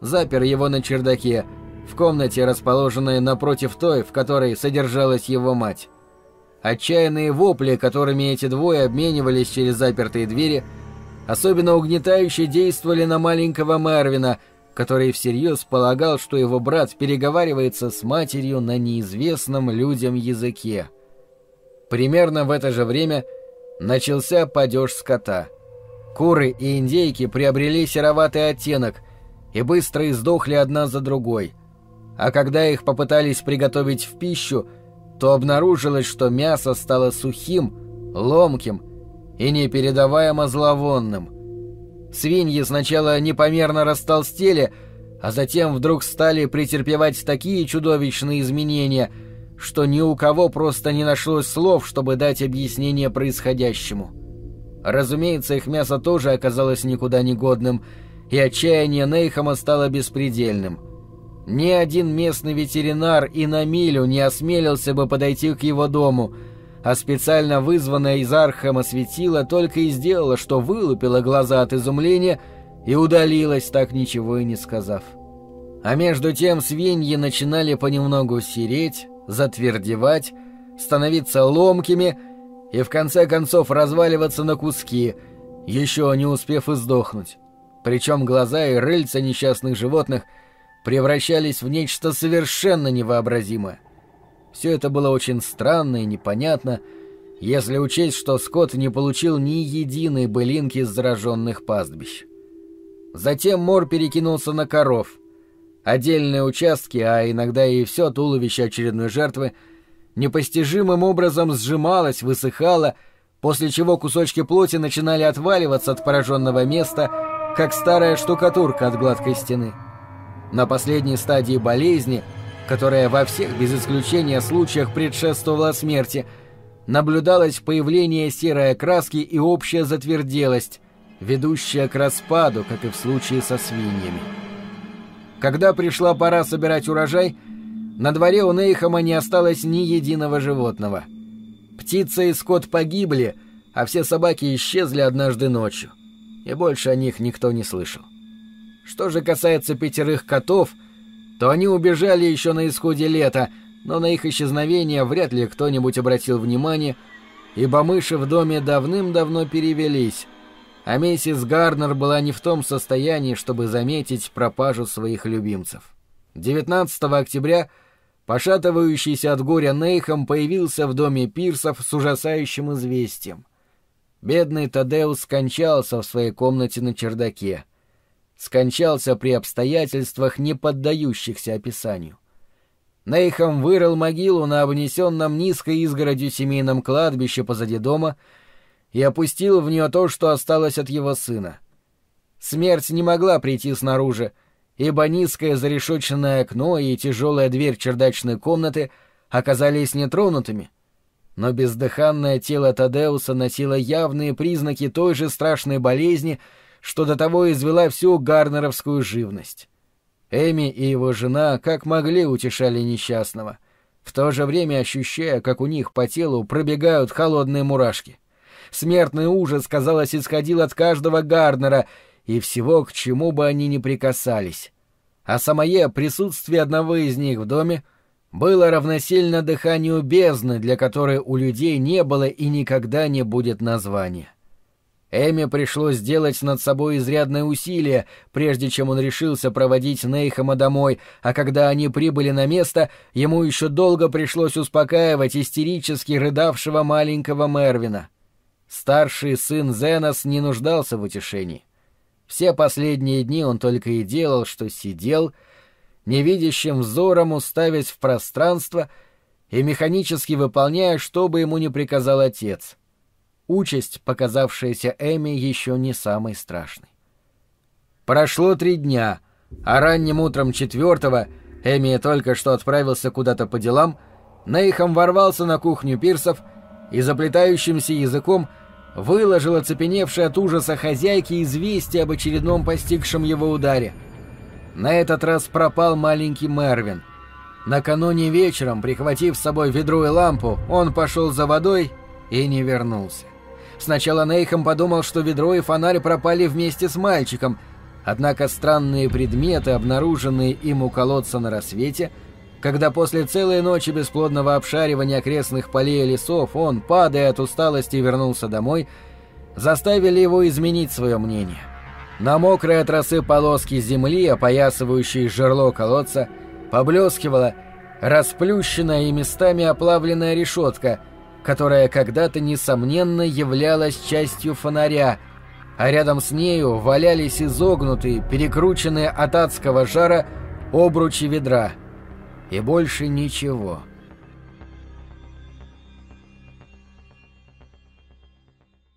запер его на чердаке — в комнате, расположенной напротив той, в которой содержалась его мать. Отчаянные вопли, которыми эти двое обменивались через запертые двери, особенно угнетающе действовали на маленького Мервина, который всерьез полагал, что его брат переговаривается с матерью на неизвестном людям языке. Примерно в это же время начался падеж скота. Куры и индейки приобрели сероватый оттенок и быстро издохли одна за другой — а когда их попытались приготовить в пищу, то обнаружилось, что мясо стало сухим, ломким и непередаваемо зловонным. Свиньи сначала непомерно растолстели, а затем вдруг стали претерпевать такие чудовищные изменения, что ни у кого просто не нашлось слов, чтобы дать объяснение происходящему. Разумеется, их мясо тоже оказалось никуда не годным, и отчаяние Нейхама стало беспредельным. Ни один местный ветеринар и на милю не осмелился бы подойти к его дому — а специально вызванная из Архама светила только и сделала, что вылупила глаза от изумления и удалилась, так ничего и не сказав. А между тем свиньи начинали понемногу сереть, затвердевать, становиться ломкими и в конце концов разваливаться на куски, еще не успев издохнуть. Причем глаза и рыльца несчастных животных превращались в нечто совершенно невообразимое. Все это было очень странно и непонятно, если учесть, что Скотт не получил ни единой былинки с зараженных пастбищ. Затем Мор перекинулся на коров. Отдельные участки, а иногда и все туловище очередной жертвы, непостижимым образом сжималось, высыхало, после чего кусочки плоти начинали отваливаться от пораженного места, как старая штукатурка от гладкой стены. На последней стадии болезни — которая во всех без исключения случаях предшествовала смерти, наблюдалось появление серой окраски и общая затверделость, ведущая к распаду, как и в случае со свиньями. Когда пришла пора собирать урожай, на дворе у Нейхама не осталось ни единого животного. Птица и скот погибли, а все собаки исчезли однажды ночью, и больше о них никто не слышал. Что же касается пятерых котов — то они убежали еще на исходе лета, но на их исчезновение вряд ли кто-нибудь обратил внимание, ибо мыши в доме давным-давно перевелись, а миссис Гарнер была не в том состоянии, чтобы заметить пропажу своих любимцев. 19 октября пошатывающийся от горя Нейхам появился в доме Пирсов с ужасающим известием. Бедный Тадеус скончался в своей комнате на чердаке — скончался при обстоятельствах, не поддающихся описанию. Нейхам вырыл могилу на обнесенном низкой изгородью семейном кладбище позади дома и опустил в нее то, что осталось от его сына. Смерть не могла прийти снаружи, ибо низкое зарешоченное окно и тяжелая дверь чердачной комнаты оказались нетронутыми. Но бездыханное тело Тадеуса носило явные признаки той же страшной болезни, что до того извела всю гарнеровскую живность. Эми и его жена как могли утешали несчастного, в то же время ощущая, как у них по телу пробегают холодные мурашки. Смертный ужас, казалось, исходил от каждого Гарнера и всего, к чему бы они ни прикасались. А самое присутствие одного из них в доме было равносильно дыханию бездны, для которой у людей не было и никогда не будет названия. Эми пришлось сделать над собой изрядное усилие, прежде чем он решился проводить Нейхама домой, а когда они прибыли на место, ему еще долго пришлось успокаивать истерически рыдавшего маленького Мервина. Старший сын Зенос не нуждался в утешении. Все последние дни он только и делал, что сидел, невидящим взором уставясь в пространство и механически выполняя, что бы ему ни приказал отец — участь, показавшаяся Эми еще не самой страшной. Прошло три дня, а ранним утром четвертого Эми только что отправился куда-то по делам, Нейхам ворвался на кухню пирсов и заплетающимся языком выложил оцепеневший от ужаса хозяйке известие об очередном постигшем его ударе. На этот раз пропал маленький Мервин. Накануне вечером, прихватив с собой ведро и лампу, он пошел за водой и не вернулся. Сначала Нейхам подумал, что ведро и фонарь пропали вместе с мальчиком, однако странные предметы, обнаруженные им у колодца на рассвете, когда после целой ночи бесплодного обшаривания окрестных полей и лесов он, падая от усталости, вернулся домой, заставили его изменить свое мнение. На мокрые от росы полоски земли, опоясывающие жерло колодца, поблескивала расплющенная и местами оплавленная решетка — которая когда-то, несомненно, являлась частью фонаря, а рядом с нею валялись изогнутые, перекрученные от адского жара обручи ведра. И больше ничего.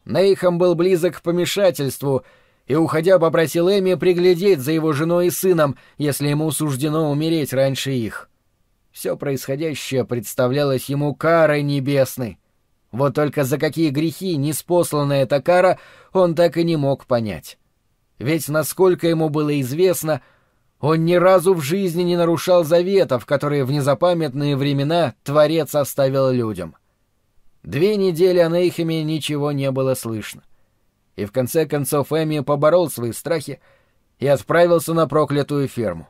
Нейхам был близок к помешательству и, уходя, попросил Эми приглядеть за его женой и сыном, если ему суждено умереть раньше их. Все происходящее представлялось ему карой небесной. Вот только за какие грехи неспослана эта кара он так и не мог понять. Ведь, насколько ему было известно, он ни разу в жизни не нарушал заветов, которые в незапамятные времена Творец оставил людям. Две недели о Нейхеме ничего не было слышно. И в конце концов Эми поборол свои страхи и отправился на проклятую ферму.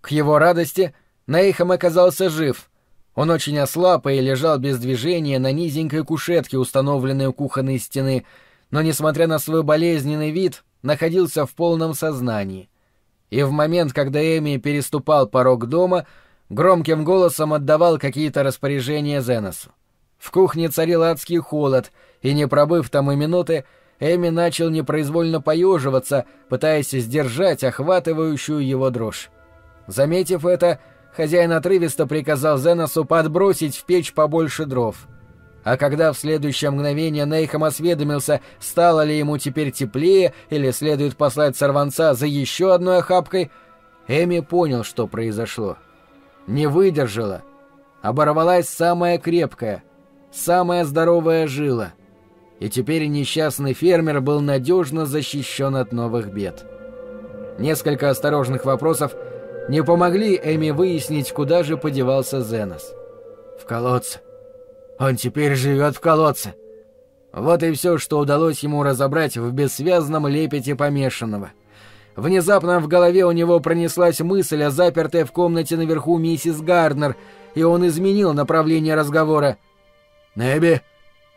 К его радости Нейхем оказался жив. Он очень ослаб и лежал без движения на низенькой кушетке, установленной у кухонной стены, но, несмотря на свой болезненный вид, находился в полном сознании. И в момент, когда Эми переступал порог дома, громким голосом отдавал какие-то распоряжения Зеносу. В кухне царил адский холод, и не пробыв там и минуты, Эми начал непроизвольно поеживаться, пытаясь сдержать охватывающую его дрожь. Заметив это, хозяин отрывисто приказал Зеносу подбросить в печь побольше дров. А когда в следующее мгновение Нейхам осведомился, стало ли ему теперь теплее или следует послать сорванца за еще одной охапкой, Эми понял, что произошло. Не выдержала. Оборвалась самая крепкая — самая здоровая жила. И теперь несчастный фермер был надежно защищен от новых бед. Несколько осторожных вопросов не помогли Эми выяснить, куда же подевался Зенос. В колодце. Он теперь живет в колодце. Вот и все, что удалось ему разобрать в бессвязном лепете помешанного. Внезапно в голове у него пронеслась мысль о запертой в комнате наверху миссис Гарднер, и он изменил направление разговора — «Нэби,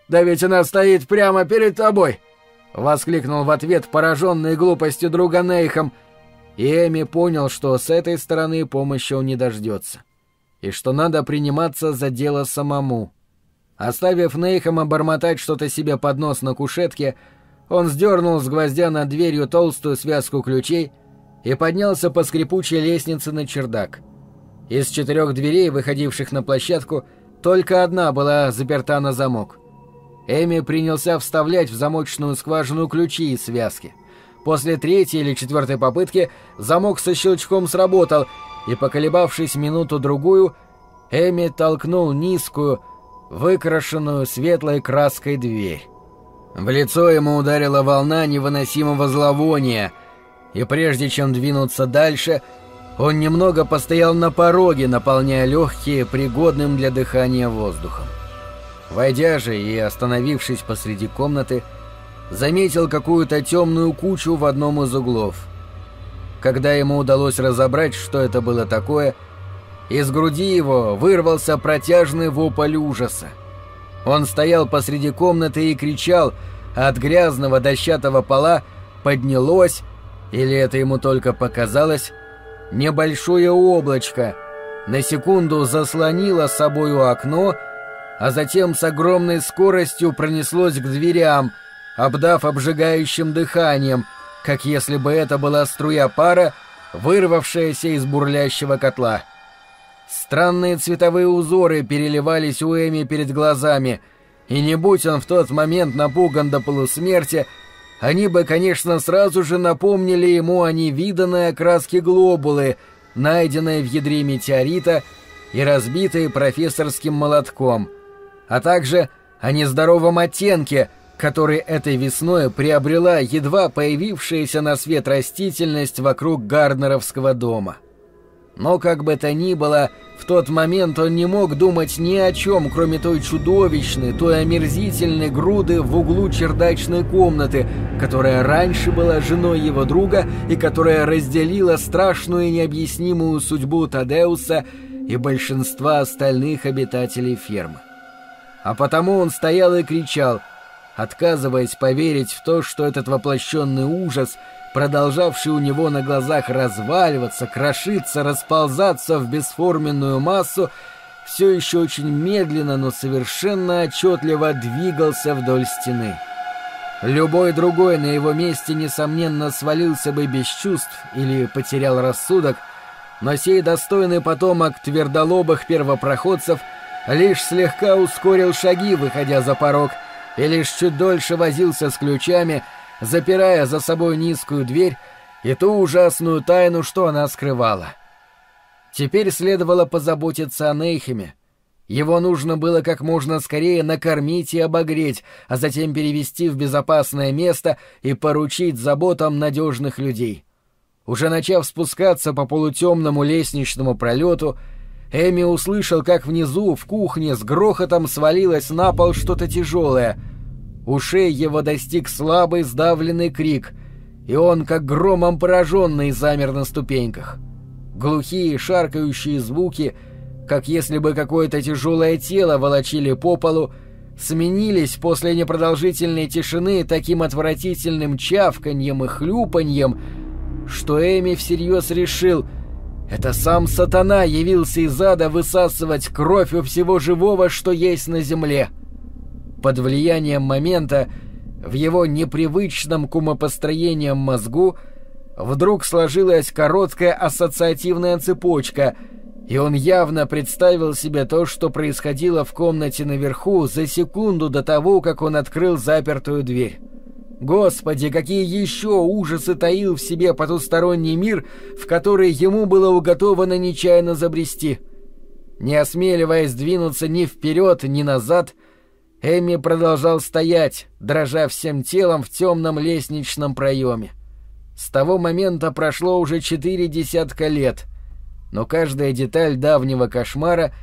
да ведь она стоит прямо перед тобой!» — воскликнул в ответ пораженный глупостью друга Нейхом, и Эми понял, что с этой стороны помощи он не дождется, и что надо приниматься за дело самому. Оставив Нейхама бормотать что-то себе под нос на кушетке, он сдернул с гвоздя над дверью толстую связку ключей и поднялся по скрипучей лестнице на чердак. Из четырех дверей, выходивших на площадку, — только одна была заперта на замок. Эми принялся вставлять в замочную скважину ключи из связки. После третьей или четвертой попытки замок со щелчком сработал, и, поколебавшись минуту-другую, Эми толкнул низкую, выкрашенную светлой краской дверь. В лицо ему ударила волна невыносимого зловония, и прежде чем двинуться дальше — он немного постоял на пороге, наполняя легкие пригодным для дыхания воздухом. Войдя же и остановившись посреди комнаты, заметил какую-то темную кучу в одном из углов. Когда ему удалось разобрать, что это было такое, из груди его вырвался протяжный вопль ужаса. Он стоял посреди комнаты и кричал, а от грязного дощатого пола поднялось, или это ему только показалось, небольшое облачко, на секунду заслонило собою окно, а затем с огромной скоростью пронеслось к дверям, обдав обжигающим дыханием, как если бы это была струя пара, вырвавшаяся из бурлящего котла. Странные цветовые узоры переливались у Эми перед глазами, и не будь он в тот момент напуган до полусмерти, они бы, конечно, сразу же напомнили ему о невиданной окраске глобулы, найденной в ядре метеорита и разбитой профессорским молотком, а также о нездоровом оттенке, который этой весной приобрела едва появившаяся на свет растительность вокруг Гарднеровского дома. Но как бы то ни было, в тот момент он не мог думать ни о чем, кроме той чудовищной, той омерзительной груды в углу чердачной комнаты, которая раньше была женой его друга и которая разделила страшную и необъяснимую судьбу Тадеуса и большинства остальных обитателей фермы. А потому он стоял и кричал, отказываясь поверить в то, что этот воплощенный ужас — продолжавший у него на глазах разваливаться, крошиться, расползаться в бесформенную массу, все еще очень медленно, но совершенно отчетливо двигался вдоль стены. Любой другой на его месте, несомненно, свалился бы без чувств или потерял рассудок, но сей достойный потомок твердолобых первопроходцев лишь слегка ускорил шаги, выходя за порог, и лишь чуть дольше возился с ключами, запирая за собой низкую дверь и ту ужасную тайну, что она скрывала. Теперь следовало позаботиться о Нейхеме. Его нужно было как можно скорее накормить и обогреть, а затем перевести в безопасное место и поручить заботам надежных людей. Уже начав спускаться по полутемному лестничному пролету, Эми услышал, как внизу, в кухне, с грохотом свалилось на пол что-то тяжелое. Ушей его достиг слабый сдавленный крик, и он, как громом пораженный, замер на ступеньках. Глухие шаркающие звуки, как если бы какое-то тяжелое тело волочили по полу, сменились после непродолжительной тишины таким отвратительным чавканьем и хлюпаньем, что Эми всерьез решил — это сам сатана явился из ада высасывать кровь у всего живого, что есть на земле. Под влиянием момента в его непривычном к умопостроениям мозгу вдруг сложилась короткая ассоциативная цепочка, и он явно представил себе то, что происходило в комнате наверху за секунду до того, как он открыл запертую дверь. Господи, какие еще ужасы таил в себе потусторонний мир, в который ему было уготовано нечаянно забрести. Не осмеливаясь двинуться ни вперед, ни назад, Эми продолжал стоять, дрожа всем телом в темном лестничном проеме. С того момента прошло уже четыре десятка лет, но каждая деталь давнего кошмара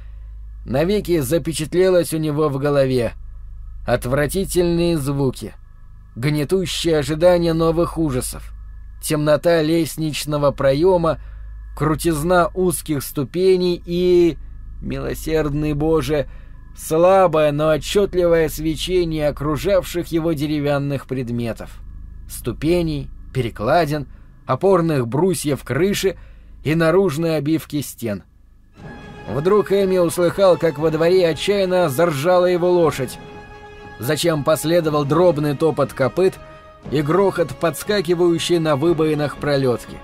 навеки запечатлелась у него в голове. Отвратительные звуки — гнетущее ожидание новых ужасов, темнота лестничного проема, крутизна узких ступеней и... Милосердный Боже! Слабое, но отчетливое свечение окружавших его деревянных предметов. Ступеней, перекладин, опорных брусьев крыши и наружной обивки стен. Вдруг Эми услыхал, как во дворе отчаянно заржала его лошадь зачем последовал дробный топот копыт и грохот, подскакивающий на выбоинах пролетки.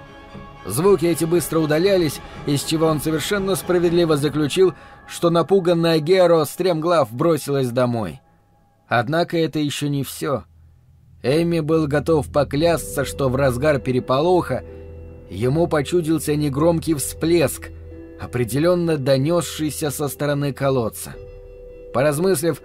Звуки эти быстро удалялись, из чего он совершенно справедливо заключил, что напуганная Геро стремглав бросилась домой. Однако это еще не все. Эми был готов поклясться, что в разгар переполоха ему почудился негромкий всплеск, определенно донесшийся со стороны колодца. Поразмыслив,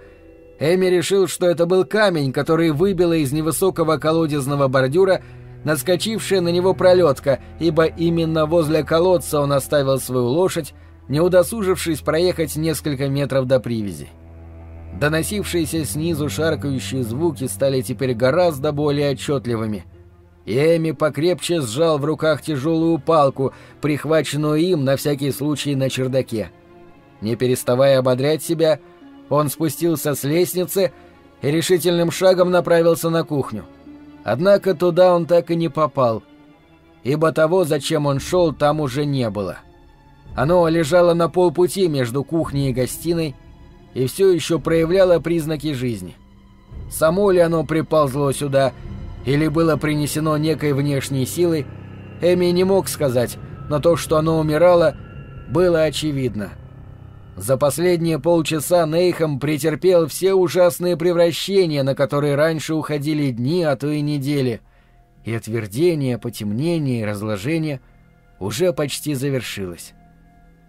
Эми решил, что это был камень, который выбило из невысокого колодезного бордюра наскочившая на него пролетка, ибо именно возле колодца он оставил свою лошадь, не удосужившись проехать несколько метров до привязи. Доносившиеся снизу шаркающие звуки стали теперь гораздо более отчетливыми. Эми покрепче сжал в руках тяжелую палку, прихваченную им на всякий случай на чердаке. Не переставая ободрять себя, — он спустился с лестницы и решительным шагом направился на кухню. Однако туда он так и не попал, ибо того, зачем он шел, там уже не было. Оно лежало на полпути между кухней и гостиной и все еще проявляло признаки жизни. Само ли оно приползло сюда или было принесено некой внешней силой, Эми не мог сказать, но то, что оно умирало, было очевидно — за последние полчаса Нейхам претерпел все ужасные превращения, на которые раньше уходили дни, а то и недели. И отвердение, потемнение и разложение уже почти завершилось.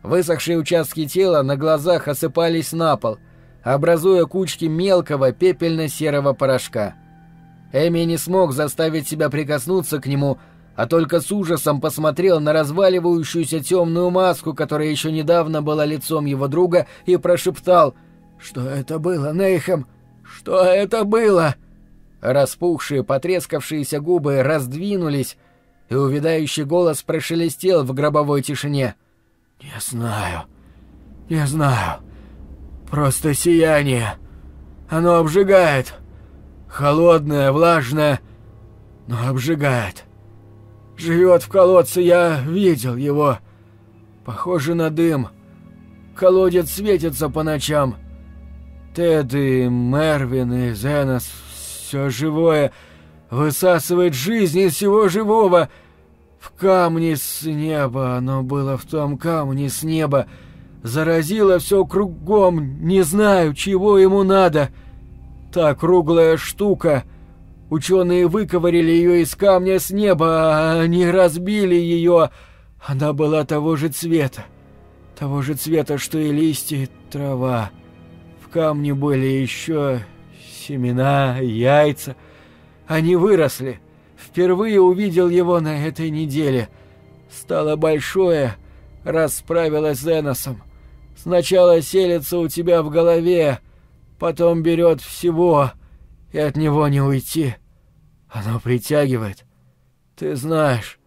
Высохшие участки тела на глазах осыпались на пол, образуя кучки мелкого пепельно-серого порошка. Эми не смог заставить себя прикоснуться к нему, а только с ужасом посмотрел на разваливающуюся темную маску, которая еще недавно была лицом его друга, и прошептал «Что это было, Нейхем? Что это было?» Распухшие, потрескавшиеся губы раздвинулись, и увядающий голос прошелестел в гробовой тишине. «Не знаю, не знаю. Просто сияние. Оно обжигает. Холодное, влажное, но обжигает». Живет в колодце, я видел его. Похоже на дым. Колодец светится по ночам. Тед и Мервин и Зенос, все живое, высасывает жизнь из всего живого. В камне с неба, оно было в том камне с неба, заразило все кругом, не знаю, чего ему надо. Та круглая штука. Ученые выковырили ее из камня с неба, а они разбили ее. Она была того же цвета. Того же цвета, что и листья и трава. В камне были еще семена, яйца. Они выросли. Впервые увидел его на этой неделе. Стало большое, расправилась с Эносом. Сначала селится у тебя в голове, потом берет всего, и от него не уйти. Оно притягивает. Ты знаешь,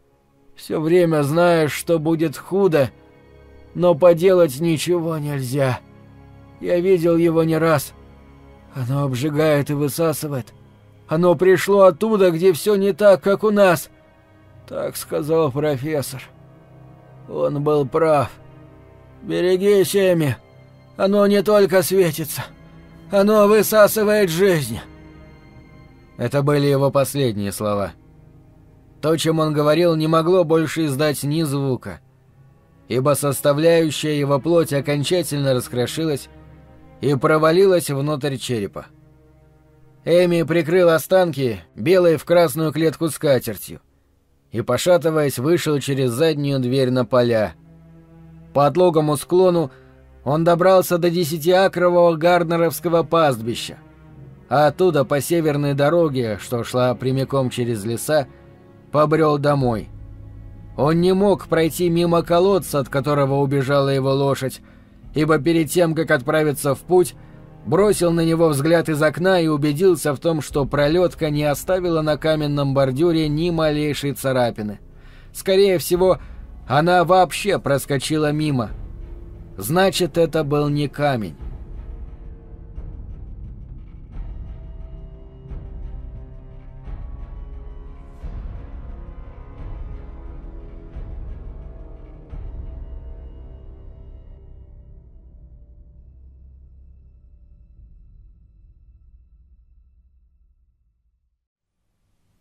все время знаешь, что будет худо, но поделать ничего нельзя. Я видел его не раз. Оно обжигает и высасывает. Оно пришло оттуда, где все не так, как у нас. Так сказал профессор. Он был прав. Берегись, Эми. Оно не только светится. Оно высасывает жизнь. Это были его последние слова. То, чем он говорил, не могло больше издать ни звука, ибо составляющая его плоть окончательно раскрошилась и провалилась внутрь черепа. Эми прикрыл останки, белой в красную клетку скатертью, и, пошатываясь, вышел через заднюю дверь на поля. По отлогому склону он добрался до десятиакрового Гарднеровского пастбища, а оттуда по северной дороге, что шла прямиком через леса, побрел домой. Он не мог пройти мимо колодца, от которого убежала его лошадь, ибо перед тем, как отправиться в путь, бросил на него взгляд из окна и убедился в том, что пролетка не оставила на каменном бордюре ни малейшей царапины. Скорее всего, она вообще проскочила мимо. Значит, это был не камень.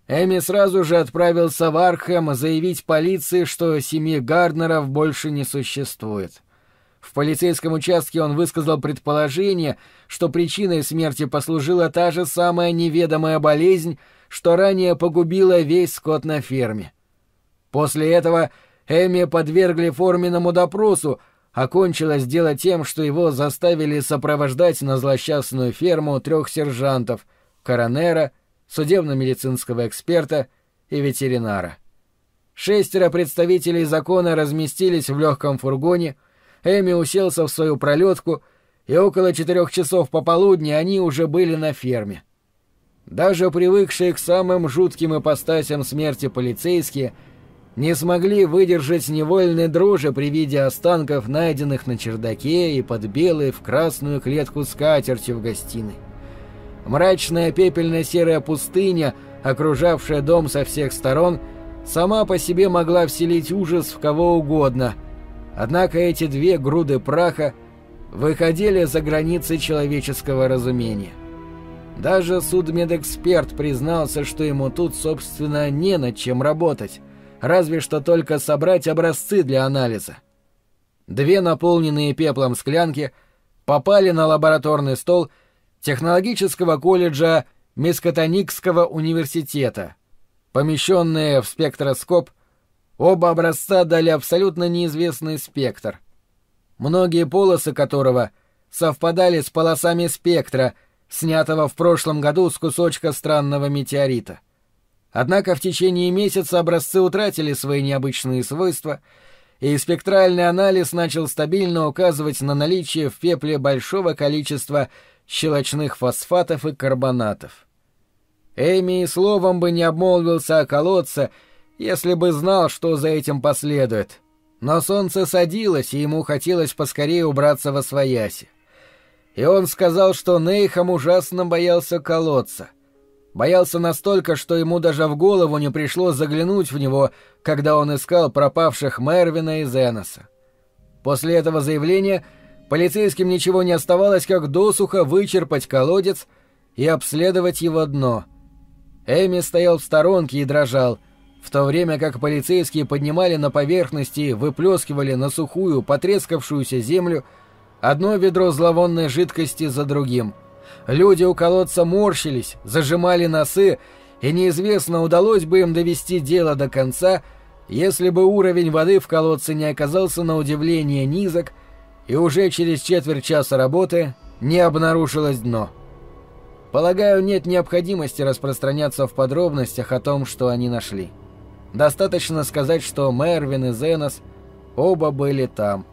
Эми сразу же отправился в Архем заявить полиции, что семьи Гарднеров больше не существует. В полицейском участке он высказал предположение, что причиной смерти послужила та же самая неведомая болезнь, что ранее погубила весь скот на ферме. После этого Эми подвергли форменному допросу, окончилось дело тем, что его заставили сопровождать на злосчастную ферму трех сержантов — коронера — судебно-медицинского эксперта и ветеринара. Шестеро представителей закона разместились в легком фургоне, Эми уселся в свою пролетку, и около четырех часов пополудни они уже были на ферме. Даже привыкшие к самым жутким ипостасям смерти полицейские не смогли выдержать невольной дрожи при виде останков, найденных на чердаке и под белой в красную клетку скатертью в гостиной. Мрачная пепельно-серая пустыня, окружавшая дом со всех сторон, сама по себе могла вселить ужас в кого угодно. Однако эти две груды праха выходили за границы человеческого разумения. Даже судмедэксперт признался, что ему тут, собственно, не над чем работать, разве что только собрать образцы для анализа. Две наполненные пеплом склянки попали на лабораторный стол и, технологического колледжа Мискотоникского университета. Помещенные в спектроскоп, оба образца дали абсолютно неизвестный спектр, многие полосы которого совпадали с полосами спектра, снятого в прошлом году с кусочка странного метеорита. Однако в течение месяца образцы утратили свои необычные свойства, и спектральный анализ начал стабильно указывать на наличие в пепле большого количества щелочных фосфатов и карбонатов. Эми словом бы не обмолвился о колодце, если бы знал, что за этим последует. Но солнце садилось, и ему хотелось поскорее убраться во свояси. И он сказал, что Нейхам ужасно боялся колодца. Боялся настолько, что ему даже в голову не пришло заглянуть в него, когда он искал пропавших Мервина и Зеноса. После этого заявления Полицейским ничего не оставалось, как досуха вычерпать колодец и обследовать его дно. Эми стоял в сторонке и дрожал, в то время как полицейские поднимали на поверхности и выплескивали на сухую, потрескавшуюся землю одно ведро зловонной жидкости за другим, Люди у колодца морщились, зажимали носы, и неизвестно, удалось бы им довести дело до конца, если бы уровень воды в колодце не оказался на удивление низок, и уже через четверть часа работы не обнаружилось дно. Полагаю, нет необходимости распространяться в подробностях о том, что они нашли. Достаточно сказать, что Мервин и Зенос оба были там.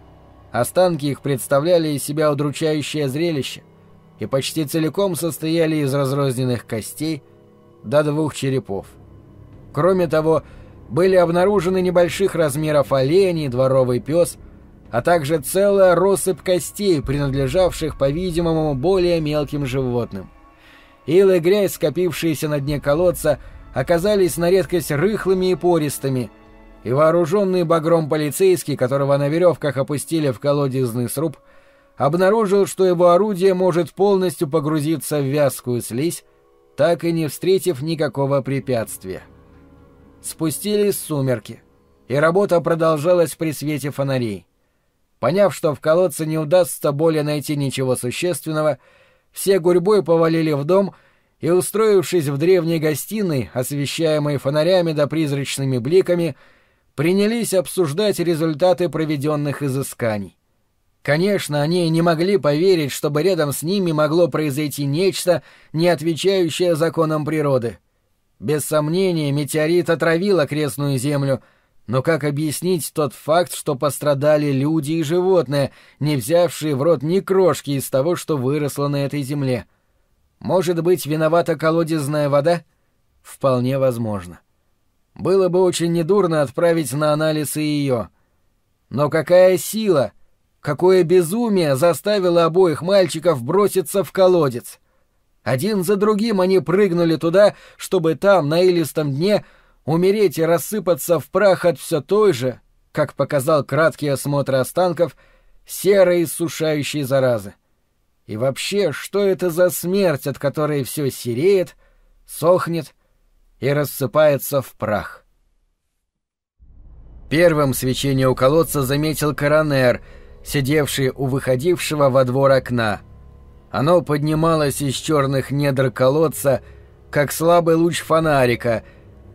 Останки их представляли из себя удручающее зрелище и почти целиком состояли из разрозненных костей до двух черепов. Кроме того, были обнаружены небольших размеров олени, дворовый пес, а также целая россыпь костей, принадлежавших, по-видимому, более мелким животным. Ил и грязь, скопившиеся на дне колодца, оказались на редкость рыхлыми и пористыми, и вооруженный багром полицейский, которого на веревках опустили в колодезный сруб, обнаружил, что его орудие может полностью погрузиться в вязкую слизь, так и не встретив никакого препятствия. Спустились сумерки, и работа продолжалась при свете фонарей. Поняв, что в колодце не удастся более найти ничего существенного, все гурьбой повалили в дом и, устроившись в древней гостиной, освещаемой фонарями да призрачными бликами, принялись обсуждать результаты проведенных изысканий. Конечно, они не могли поверить, чтобы рядом с ними могло произойти нечто, не отвечающее законам природы — без сомнения, метеорит отравил окрестную землю, но как объяснить тот факт, что пострадали люди и животные, не взявшие в рот ни крошки из того, что выросло на этой земле? Может быть, виновата колодезная вода? Вполне возможно. Было бы очень недурно отправить на анализ и ее. Но какая сила, какое безумие заставило обоих мальчиков броситься в колодец? Один за другим они прыгнули туда, чтобы там, на илистом дне, умереть и рассыпаться в прах от все той же, как показал краткий осмотр останков, серой иссушающей заразы. И вообще, что это за смерть, от которой все сереет, сохнет и рассыпается в прах? Первым свечение у колодца заметил коронер, сидевший у выходившего во двор окна — оно поднималось из черных недр колодца, как слабый луч фонарика,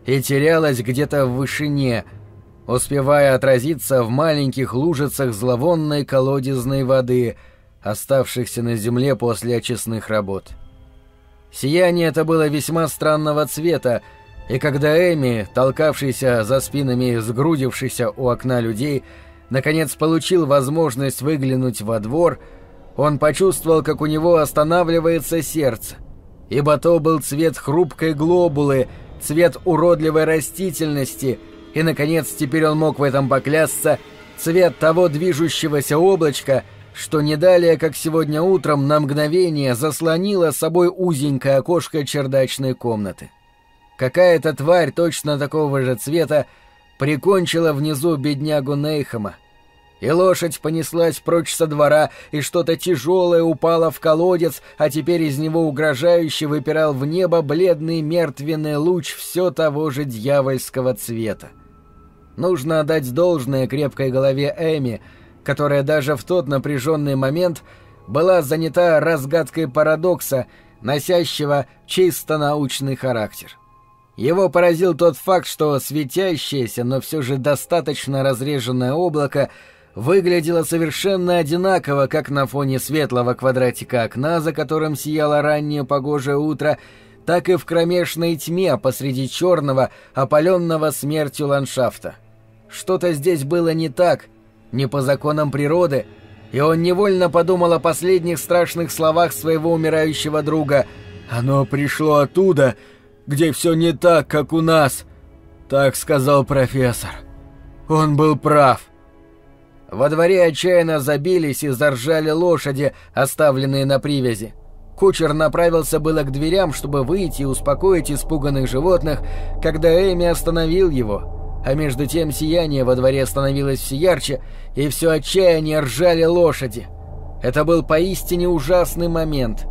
и терялось где-то в вышине, успевая отразиться в маленьких лужицах зловонной колодезной воды, оставшихся на земле после очистных работ. Сияние это было весьма странного цвета, и когда Эми, толкавшийся за спинами сгрудившихся у окна людей, наконец получил возможность выглянуть во двор — он почувствовал, как у него останавливается сердце. Ибо то был цвет хрупкой глобулы, цвет уродливой растительности, и, наконец, теперь он мог в этом поклясться, цвет того движущегося облачка, что не далее, как сегодня утром, на мгновение заслонило собой узенькое окошко чердачной комнаты. Какая-то тварь точно такого же цвета прикончила внизу беднягу Нейхама — и лошадь понеслась прочь со двора, и что-то тяжелое упало в колодец, а теперь из него угрожающе выпирал в небо бледный мертвенный луч все того же дьявольского цвета. Нужно отдать должное крепкой голове Эми, которая даже в тот напряженный момент была занята разгадкой парадокса, носящего чисто научный характер. Его поразил тот факт, что светящееся, но все же достаточно разреженное облако — выглядело совершенно одинаково как на фоне светлого квадратика окна, за которым сияло раннее погожее утро, так и в кромешной тьме посреди черного, опаленного смертью ландшафта. Что-то здесь было не так, не по законам природы, и он невольно подумал о последних страшных словах своего умирающего друга. «Оно пришло оттуда, где все не так, как у нас», — так сказал профессор. Он был прав. Во дворе отчаянно забились и заржали лошади, оставленные на привязи. Кучер направился было к дверям, чтобы выйти и успокоить испуганных животных, когда Эми остановил его. А между тем сияние во дворе становилось все ярче, и все отчаяние ржали лошади. Это был поистине ужасный момент.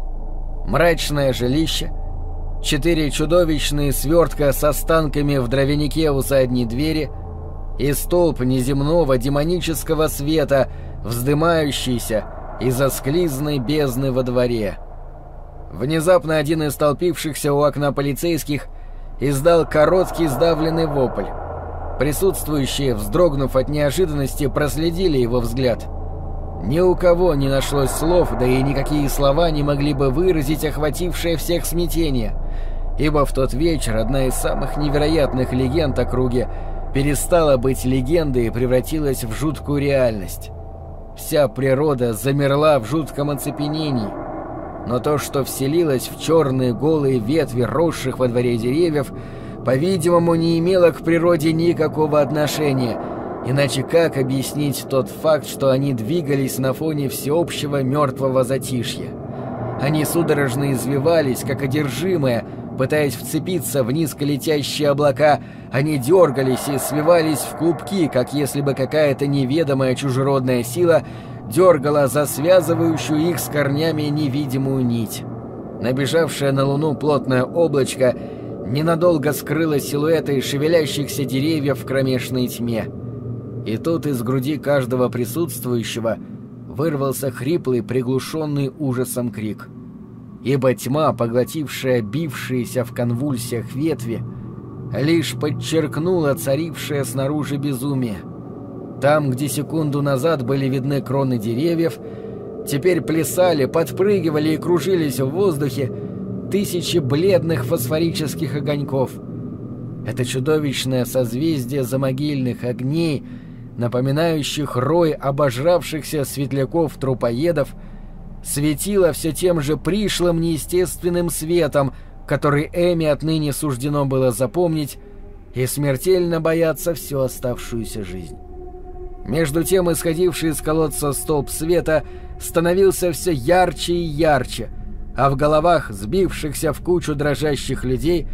Мрачное жилище, четыре чудовищные свертка с останками в дровянике у задней двери — и столб неземного демонического света, вздымающийся из-за склизной бездны во дворе. Внезапно один из столпившихся у окна полицейских издал короткий сдавленный вопль. Присутствующие, вздрогнув от неожиданности, проследили его взгляд. Ни у кого не нашлось слов, да и никакие слова не могли бы выразить охватившее всех смятение, ибо в тот вечер одна из самых невероятных легенд округе перестала быть легендой и превратилась в жуткую реальность. Вся природа замерла в жутком оцепенении. Но то, что вселилось в черные голые ветви росших во дворе деревьев, по-видимому, не имело к природе никакого отношения. Иначе как объяснить тот факт, что они двигались на фоне всеобщего мертвого затишья? Они судорожно извивались, как одержимые, Пытаясь вцепиться в низколетящие облака, они дергались и свивались в клубки, как если бы какая-то неведомая чужеродная сила дергала за связывающую их с корнями невидимую нить. Набежавшее на луну плотное облачко ненадолго скрыло силуэты шевелящихся деревьев в кромешной тьме. И тут из груди каждого присутствующего вырвался хриплый, приглушенный ужасом крик — ибо тьма, поглотившая бившиеся в конвульсиях ветви, лишь подчеркнула царившее снаружи безумие. Там, где секунду назад были видны кроны деревьев, теперь плясали, подпрыгивали и кружились в воздухе тысячи бледных фосфорических огоньков. Это чудовищное созвездие замогильных огней, напоминающих рой обожравшихся светляков-трупоедов — светило все тем же пришлым неестественным светом, который Эми отныне суждено было запомнить и смертельно бояться всю оставшуюся жизнь. Между тем исходивший из колодца столб света становился все ярче и ярче, а в головах сбившихся в кучу дрожащих людей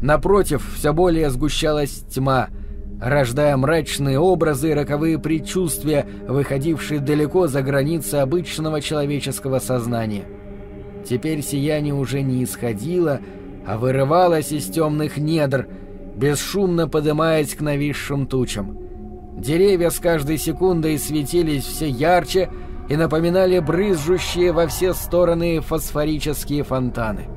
напротив все более сгущалась тьма — рождая мрачные образы и роковые предчувствия, выходившие далеко за границы обычного человеческого сознания. Теперь сияние уже не исходило, а вырывалось из темных недр, бесшумно подымаясь к нависшим тучам. Деревья с каждой секундой светились все ярче и напоминали брызжущие во все стороны фосфорические фонтаны.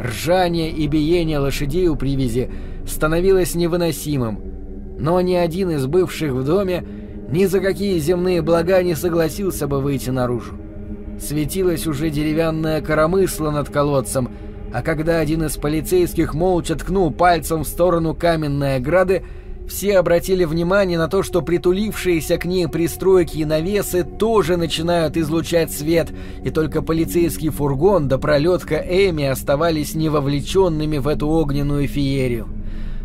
Ржание и биение лошадей у привязи становилось невыносимым — но ни один из бывших в доме ни за какие земные блага не согласился бы выйти наружу. Светилась уже деревянная коромысла над колодцем, а когда один из полицейских молча ткнул пальцем в сторону каменной ограды, все обратили внимание на то, что притулившиеся к ней пристройки и навесы тоже начинают излучать свет, и только полицейский фургон да пролетка Эми оставались невовлеченными в эту огненную феерию.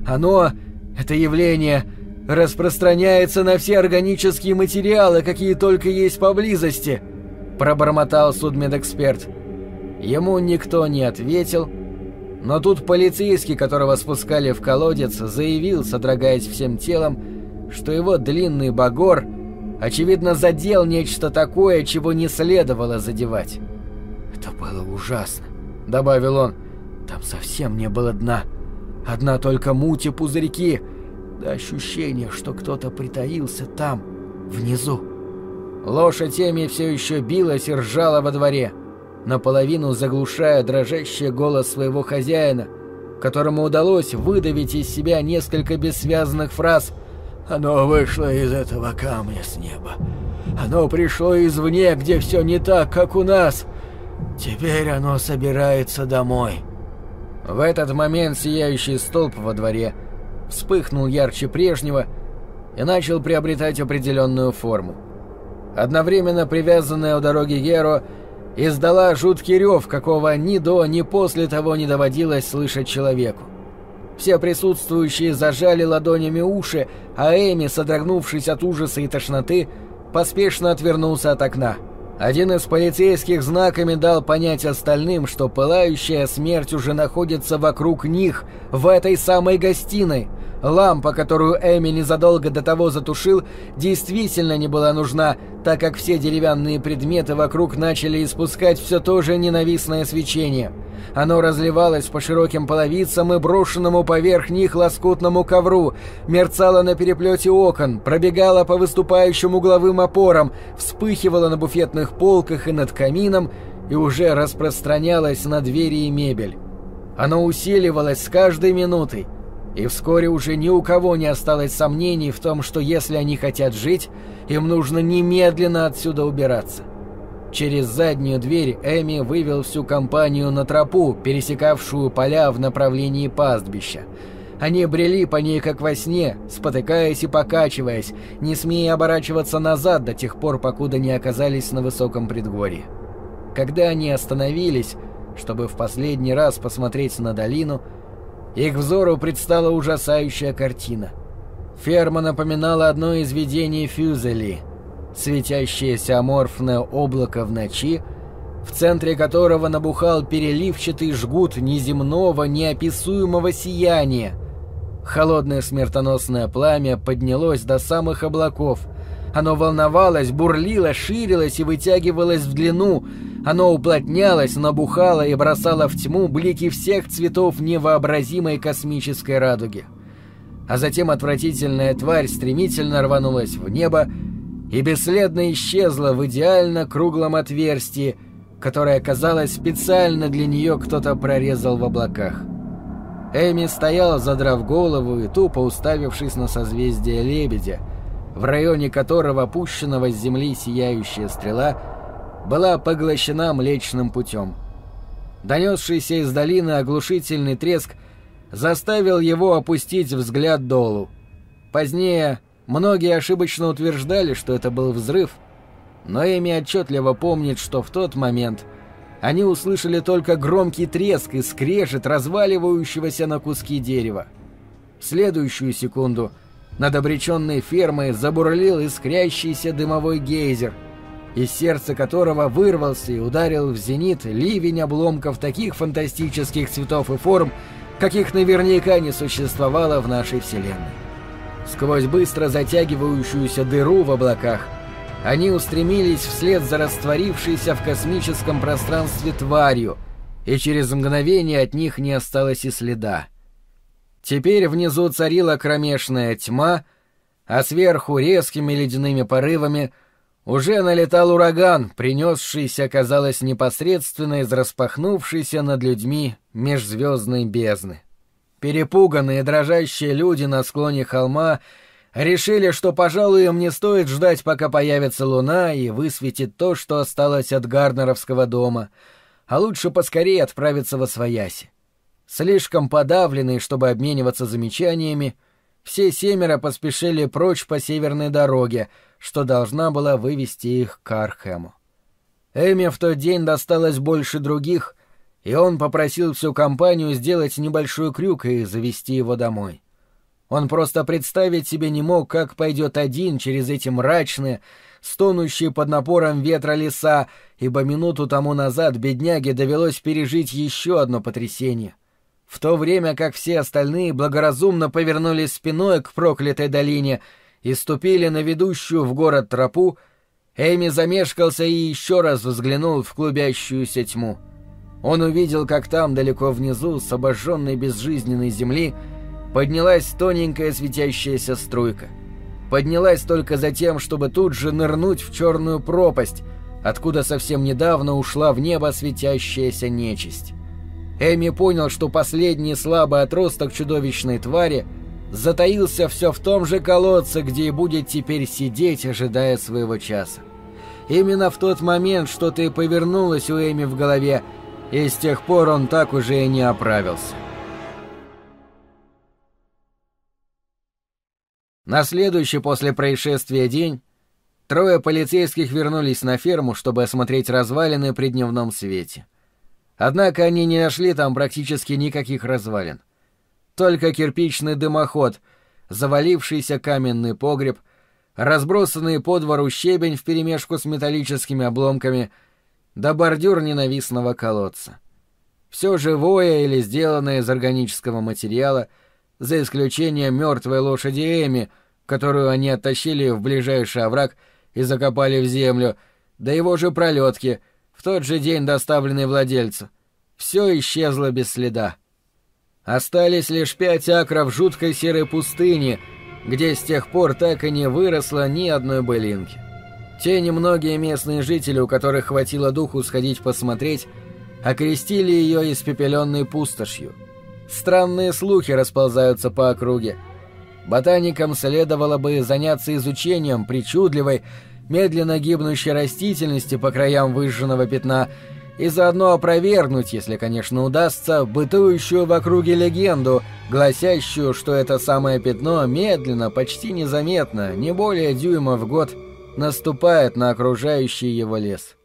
Оно это явление распространяется на все органические материалы, какие только есть поблизости, пробормотал судмедэксперт. Ему никто не ответил, но тут полицейский, которого спускали в колодец, заявил, содрогаясь всем телом, что его длинный багор, очевидно, задел нечто такое, чего не следовало задевать. «Это было ужасно», — добавил он. «Там совсем не было дна». Одна только муть и пузырьки, да ощущение, что кто-то притаился там, внизу. Лошадь Эми все еще билась и ржала во дворе, наполовину заглушая дрожащий голос своего хозяина, которому удалось выдавить из себя несколько бессвязных фраз «Оно вышло из этого камня с неба. Оно пришло извне, где все не так, как у нас. Теперь оно собирается домой». В этот момент сияющий столб во дворе вспыхнул ярче прежнего и начал приобретать определенную форму. Одновременно привязанная у дороги Геро издала жуткий рев, какого ни до, ни после того не доводилось слышать человеку. Все присутствующие зажали ладонями уши, а Эми, содрогнувшись от ужаса и тошноты, поспешно отвернулся от окна. Один из полицейских знаками дал понять остальным, что пылающая смерть уже находится вокруг них, в этой самой гостиной. Лампа, которую Эми незадолго до того затушил, действительно не была нужна, так как все деревянные предметы вокруг начали испускать все то же ненавистное свечение. Оно разливалось по широким половицам и брошенному поверх них лоскутному ковру, мерцало на переплете окон, пробегало по выступающим угловым опорам, вспыхивало на буфетных полках и над камином и уже распространялось на двери и мебель. Оно усиливалось с каждой минутой, и вскоре уже ни у кого не осталось сомнений в том, что если они хотят жить, им нужно немедленно отсюда убираться. Через заднюю дверь Эми вывел всю компанию на тропу, пересекавшую поля в направлении пастбища. Они брели по ней как во сне, спотыкаясь и покачиваясь, не смея оборачиваться назад до тех пор, покуда не оказались на высоком предгорье. Когда они остановились, чтобы в последний раз посмотреть на долину, их взору предстала ужасающая картина. Ферма напоминала одно из видений Фюзели — светящееся аморфное облако в ночи, в центре которого набухал переливчатый жгут неземного, неописуемого сияния. Холодное смертоносное пламя поднялось до самых облаков. Оно волновалось, бурлило, ширилось и вытягивалось в длину. Оно уплотнялось, набухало и бросало в тьму блики всех цветов невообразимой космической радуги. А затем отвратительная тварь стремительно рванулась в небо, и бесследно исчезла в идеально круглом отверстии, которое, казалось, специально для нее кто-то прорезал в облаках. Эми стояла, задрав голову и тупо уставившись на созвездие Лебедя, в районе которого опущенного с земли сияющая стрела была поглощена Млечным путем. Донесшийся из долины оглушительный треск заставил его опустить взгляд долу. Позднее Многие ошибочно утверждали, что это был взрыв, но Эми отчетливо помнит, что в тот момент они услышали только громкий треск и скрежет разваливающегося на куски дерева. В следующую секунду над обреченной фермой забурлил искрящийся дымовой гейзер, из сердца которого вырвался и ударил в зенит ливень обломков таких фантастических цветов и форм, каких наверняка не существовало в нашей Вселенной. Сквозь быстро затягивающуюся дыру в облаках они устремились вслед за растворившейся в космическом пространстве тварью, и через мгновение от них не осталось и следа. Теперь внизу царила кромешная тьма, а сверху резкими ледяными порывами уже налетал ураган, принесшийся, казалось, непосредственно из распахнувшейся над людьми межзвездной бездны. Перепуганные дрожащие люди на склоне холма решили, что, пожалуй, им не стоит ждать, пока появится луна и высветит то, что осталось от Гарнеровского дома, а лучше поскорее отправиться во свояси. Слишком подавленные, чтобы обмениваться замечаниями, все семеро поспешили прочь по северной дороге, что должна была вывести их к Архему. Эми в тот день досталось больше других, и он попросил всю компанию сделать небольшой крюк и завести его домой. Он просто представить себе не мог, как пойдет один через эти мрачные, стонущие под напором ветра леса, ибо минуту тому назад бедняге довелось пережить еще одно потрясение. В то время как все остальные благоразумно повернулись спиной к проклятой долине и ступили на ведущую в город тропу, Эми замешкался и еще раз взглянул в клубящуюся тьму. Он увидел, как там, далеко внизу, с обожженной безжизненной земли, поднялась тоненькая светящаяся струйка. Поднялась только за тем, чтобы тут же нырнуть в черную пропасть, откуда совсем недавно ушла в небо светящаяся нечисть. Эми понял, что последний слабый отросток чудовищной твари затаился все в том же колодце, где и будет теперь сидеть, ожидая своего часа. Именно в тот момент что-то и повернулось у Эми в голове, и с тех пор он так уже и не оправился. На следующий после происшествия день трое полицейских вернулись на ферму, чтобы осмотреть развалины при дневном свете. Однако они не нашли там практически никаких развалин. Только кирпичный дымоход, завалившийся каменный погреб, разбросанный по двору щебень вперемешку с металлическими обломками — да бордюр ненавистного колодца. Все живое или сделанное из органического материала, за исключением мертвой лошади Эми, которую они оттащили в ближайший овраг и закопали в землю, да его же пролетки, в тот же день доставленные владельцу. Все исчезло без следа. Остались лишь пять акров жуткой серой пустыни, где с тех пор так и не выросло ни одной былинки. Те немногие местные жители, у которых хватило духу сходить посмотреть, окрестили ее испепеленной пустошью. Странные слухи расползаются по округе. Ботаникам следовало бы заняться изучением причудливой, медленно гибнущей растительности по краям выжженного пятна и заодно опровергнуть, если, конечно, удастся, бытующую в округе легенду, гласящую, что это самое пятно медленно, почти незаметно, не более дюйма в год, наступает на окружающий его лес.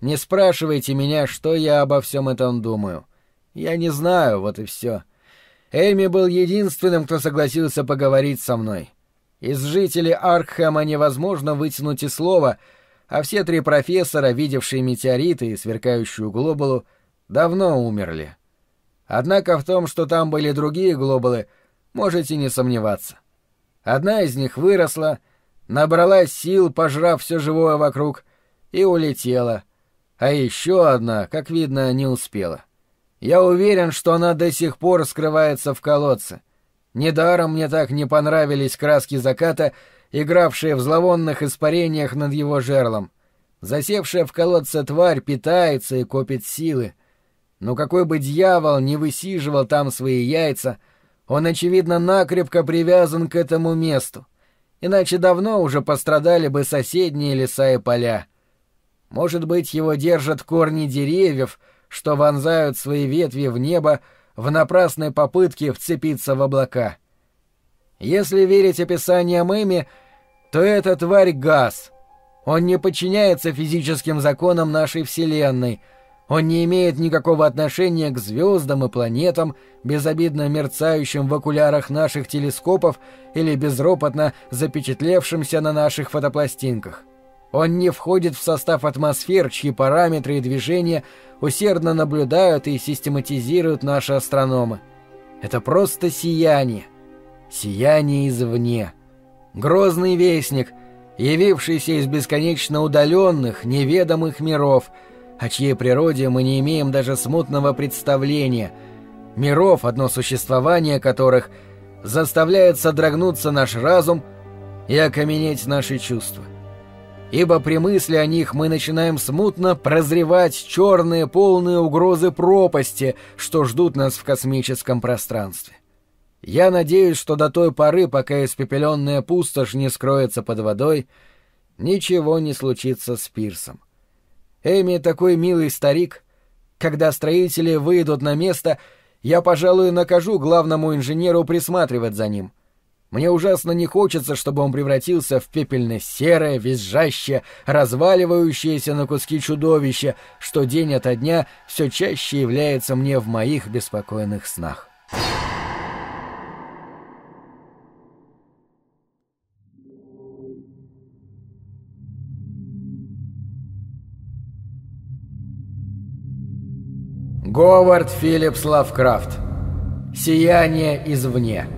Не спрашивайте меня, что я обо всем этом думаю. Я не знаю, вот и все. Эми был единственным, кто согласился поговорить со мной. Из жителей Аркхэма невозможно вытянуть и слова — а все три профессора, видевшие метеориты и сверкающую глобулу, давно умерли. Однако в том, что там были другие глобулы, можете не сомневаться. Одна из них выросла, набрала сил, пожрав все живое вокруг, и улетела, а еще одна, как видно, не успела. Я уверен, что она до сих пор скрывается в колодце. Недаром мне так не понравились краски заката — игравшая в зловонных испарениях над его жерлом. Засевшая в колодце тварь питается и копит силы. Но какой бы дьявол не высиживал там свои яйца, он, очевидно, накрепко привязан к этому месту. Иначе давно уже пострадали бы соседние леса и поля. Может быть, его держат корни деревьев, что вонзают свои ветви в небо в напрасной попытке вцепиться в облака. — если верить описаниям Эми, то эта тварь — газ. Он не подчиняется физическим законам нашей Вселенной. Он не имеет никакого отношения к звездам и планетам, безобидно мерцающим в окулярах наших телескопов или безропотно запечатлевшимся на наших фотопластинках. Он не входит в состав атмосфер, чьи параметры и движения усердно наблюдают и систематизируют наши астрономы. Это просто сияние — сияние извне. Грозный вестник, явившийся из бесконечно удаленных, неведомых миров, о чьей природе мы не имеем даже смутного представления, миров, одно существование которых заставляет содрогнуться наш разум и окаменеть наши чувства. Ибо при мысли о них мы начинаем смутно прозревать черные полные угрозы пропасти, что ждут нас в космическом пространстве. Я надеюсь, что до той поры, пока испепеленная пустошь не скроется под водой, ничего не случится с пирсом. Эми такой милый старик. Когда строители выйдут на место, я, пожалуй, накажу главному инженеру присматривать за ним. Мне ужасно не хочется, чтобы он превратился в пепельно-серое, визжащее, разваливающееся на куски чудовище, что день ото дня все чаще является мне в моих беспокойных снах. Говард Филлипс Лавкрафт. «Сияние извне».